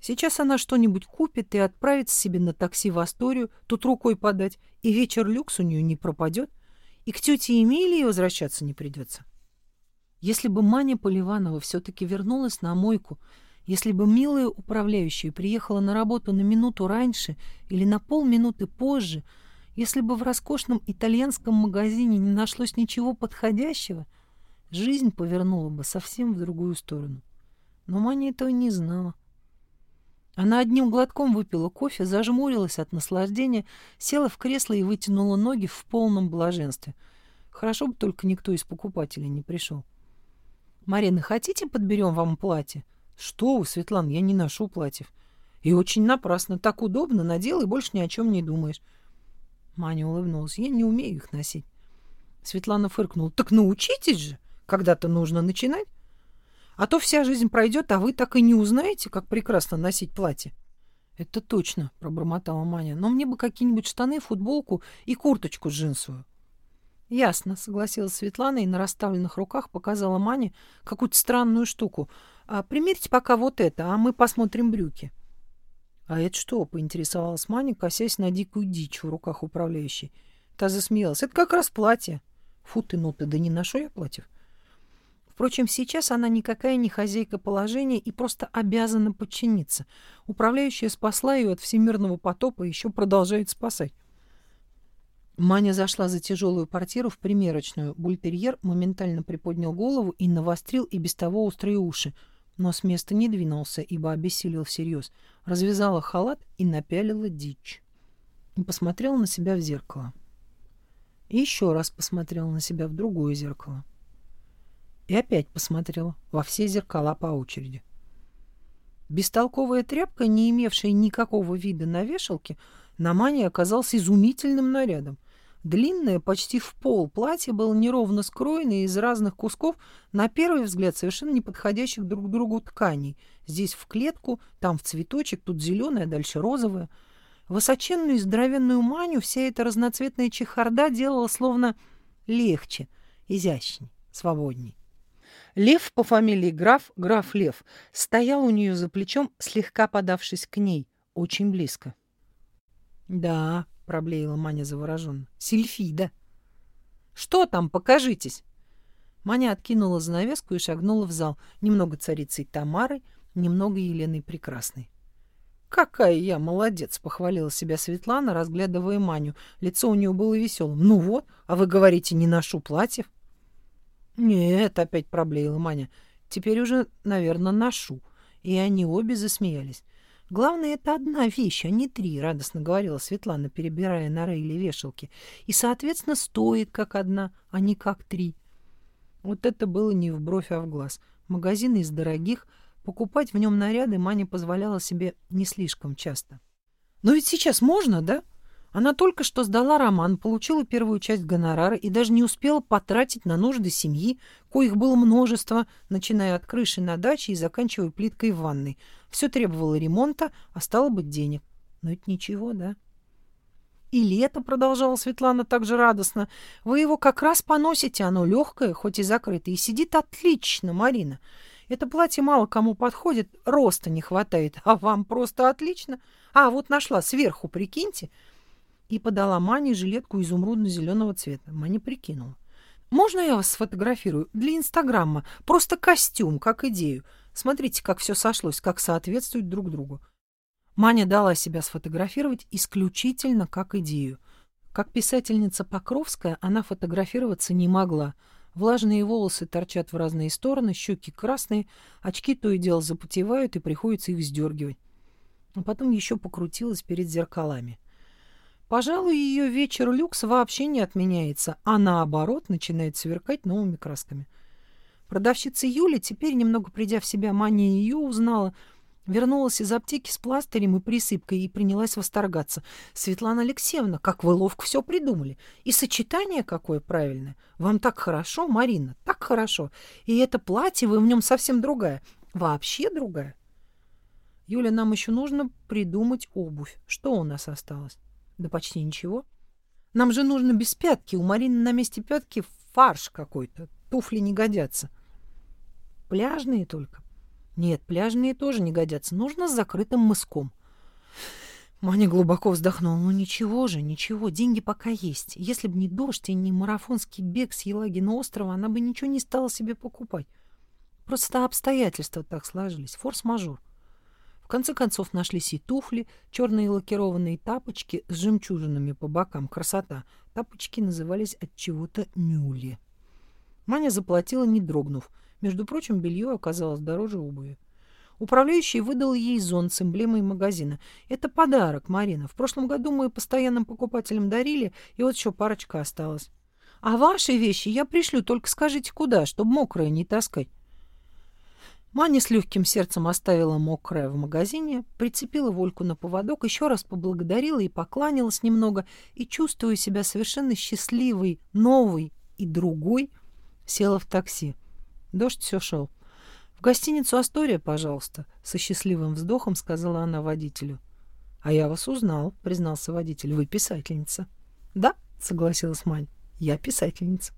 Сейчас она что-нибудь купит и отправится себе на такси в Асторию, тут рукой подать, и вечер люкс у нее не пропадет, и к тете Эмилии возвращаться не придется. Если бы Маня Поливанова все-таки вернулась на мойку, если бы милая управляющая приехала на работу на минуту раньше или на полминуты позже, если бы в роскошном итальянском магазине не нашлось ничего подходящего, жизнь повернула бы совсем в другую сторону. Но Маня этого не знала. Она одним глотком выпила кофе, зажмурилась от наслаждения, села в кресло и вытянула ноги в полном блаженстве. Хорошо бы только никто из покупателей не пришел. «Марина, хотите, подберем вам платье?» «Что вы, Светлана, я не ношу платьев». «И очень напрасно. Так удобно, надел и больше ни о чем не думаешь». Маня улыбнулась. «Я не умею их носить». Светлана фыркнула. «Так научитесь же! Когда-то нужно начинать. А то вся жизнь пройдет, а вы так и не узнаете, как прекрасно носить платье». «Это точно», — пробормотала Маня. «Но мне бы какие-нибудь штаны, футболку и курточку джинсовую». «Ясно», — согласилась Светлана и на расставленных руках показала Мане какую-то странную штуку. А, «Примерьте пока вот это, а мы посмотрим брюки». «А это что?» — поинтересовалась Маня, косясь на дикую дичь в руках управляющей. Та засмеялась. «Это как раз платье». «Фу ты, ну ты, да не ношу я платьев». Впрочем, сейчас она никакая не хозяйка положения и просто обязана подчиниться. Управляющая спасла ее от всемирного потопа и еще продолжает спасать. Маня зашла за тяжелую портиру в примерочную. Бультерьер моментально приподнял голову и навострил и без того острые уши, но с места не двинулся, ибо обессилел всерьез. Развязала халат и напялила дичь. И посмотрела на себя в зеркало. И еще раз посмотрела на себя в другое зеркало. И опять посмотрела во все зеркала по очереди. Бестолковая тряпка, не имевшая никакого вида на вешалке, на Мане оказался изумительным нарядом — Длинное, почти в пол платье было неровно скроено из разных кусков, на первый взгляд совершенно не подходящих друг к другу тканей. Здесь в клетку, там в цветочек, тут зеленое, дальше розовое. Высоченную и здоровенную маню вся эта разноцветная чехарда делала словно легче, изящней, свободней. Лев по фамилии граф, граф Лев, стоял у нее за плечом, слегка подавшись к ней, очень близко. Да, проблеяла Маня завороженно. Сильфида. Что там, покажитесь. Маня откинула занавеску и шагнула в зал. Немного царицей Тамарой, немного Еленой Прекрасной. «Какая я молодец!» — похвалила себя Светлана, разглядывая Маню. Лицо у нее было веселым. «Ну вот, а вы говорите, не ношу платьев?» «Нет», — опять проблеяла Маня. «Теперь уже, наверное, ношу». И они обе засмеялись. Главное, это одна вещь, а не три, — радостно говорила Светлана, перебирая на рейле вешалки. И, соответственно, стоит как одна, а не как три. Вот это было не в бровь, а в глаз. Магазин из дорогих, покупать в нем наряды Маня позволяла себе не слишком часто. Но ведь сейчас можно, да? Она только что сдала роман, получила первую часть гонорара и даже не успела потратить на нужды семьи, коих было множество, начиная от крыши на даче и заканчивая плиткой в ванной. Все требовало ремонта, а стало быть денег. Но это ничего, да? И лето, продолжала Светлана так же радостно, вы его как раз поносите, оно легкое, хоть и закрытое, и сидит отлично, Марина. Это платье мало кому подходит, роста не хватает, а вам просто отлично. А, вот нашла сверху, прикиньте. и подала Мане жилетку изумрудно-зеленого цвета. Маня прикинула. «Можно я вас сфотографирую? Для Инстаграма. Просто костюм, как идею. Смотрите, как все сошлось, как соответствует друг другу». Маня дала себя сфотографировать исключительно как идею. Как писательница Покровская она фотографироваться не могла. Влажные волосы торчат в разные стороны, щеки красные, очки то и дело запотевают, и приходится их сдергивать. А потом еще покрутилась перед зеркалами. Пожалуй, ее вечер люкс вообще не отменяется, а наоборот начинает сверкать новыми красками. Продавщица Юля, теперь, немного придя в себя, Маня ее узнала, вернулась из аптеки с пластырем и присыпкой и принялась восторгаться. «Светлана Алексеевна, как вы ловко все придумали! И сочетание какое правильное! Вам так хорошо, Марина, так хорошо! И это платье, вы в нем совсем другая, вообще другая!» «Юля, нам еще нужно придумать обувь. Что у нас осталось?» Да почти ничего. Нам же нужно без пятки. У Марины на месте пятки фарш какой-то. Туфли не годятся. Пляжные только. Нет, пляжные тоже не годятся. Нужно с закрытым мыском. Маня глубоко вздохнула. Ну ничего же, ничего, деньги пока есть. Если бы не дождь и не марафонский бег с Елагина острова, она бы ничего не стала себе покупать. Просто обстоятельства так сложились. Форс-мажор конце концов нашлись и туфли, черные лакированные тапочки с жемчужинами по бокам. Красота. Тапочки назывались от чего-то мюли. Маня заплатила, не дрогнув. Между прочим, белье оказалось дороже обуви. Управляющий выдал ей зонт с эмблемой магазина. «Это подарок, Марина. В прошлом году мы постоянным покупателям дарили, и вот еще парочка осталась. А ваши вещи я пришлю, только скажите куда, чтобы мокрое не таскать». Маня с легким сердцем оставила мокрое в магазине, прицепила Вольку на поводок, еще раз поблагодарила и покланялась немного, и, чувствуя себя совершенно счастливой, новой и другой, села в такси. Дождь все шел. «В гостиницу «Астория», пожалуйста», — со счастливым вздохом сказала она водителю. «А я вас узнал», — признался водитель. «Вы писательница». «Да», — согласилась Мань, — «я писательница».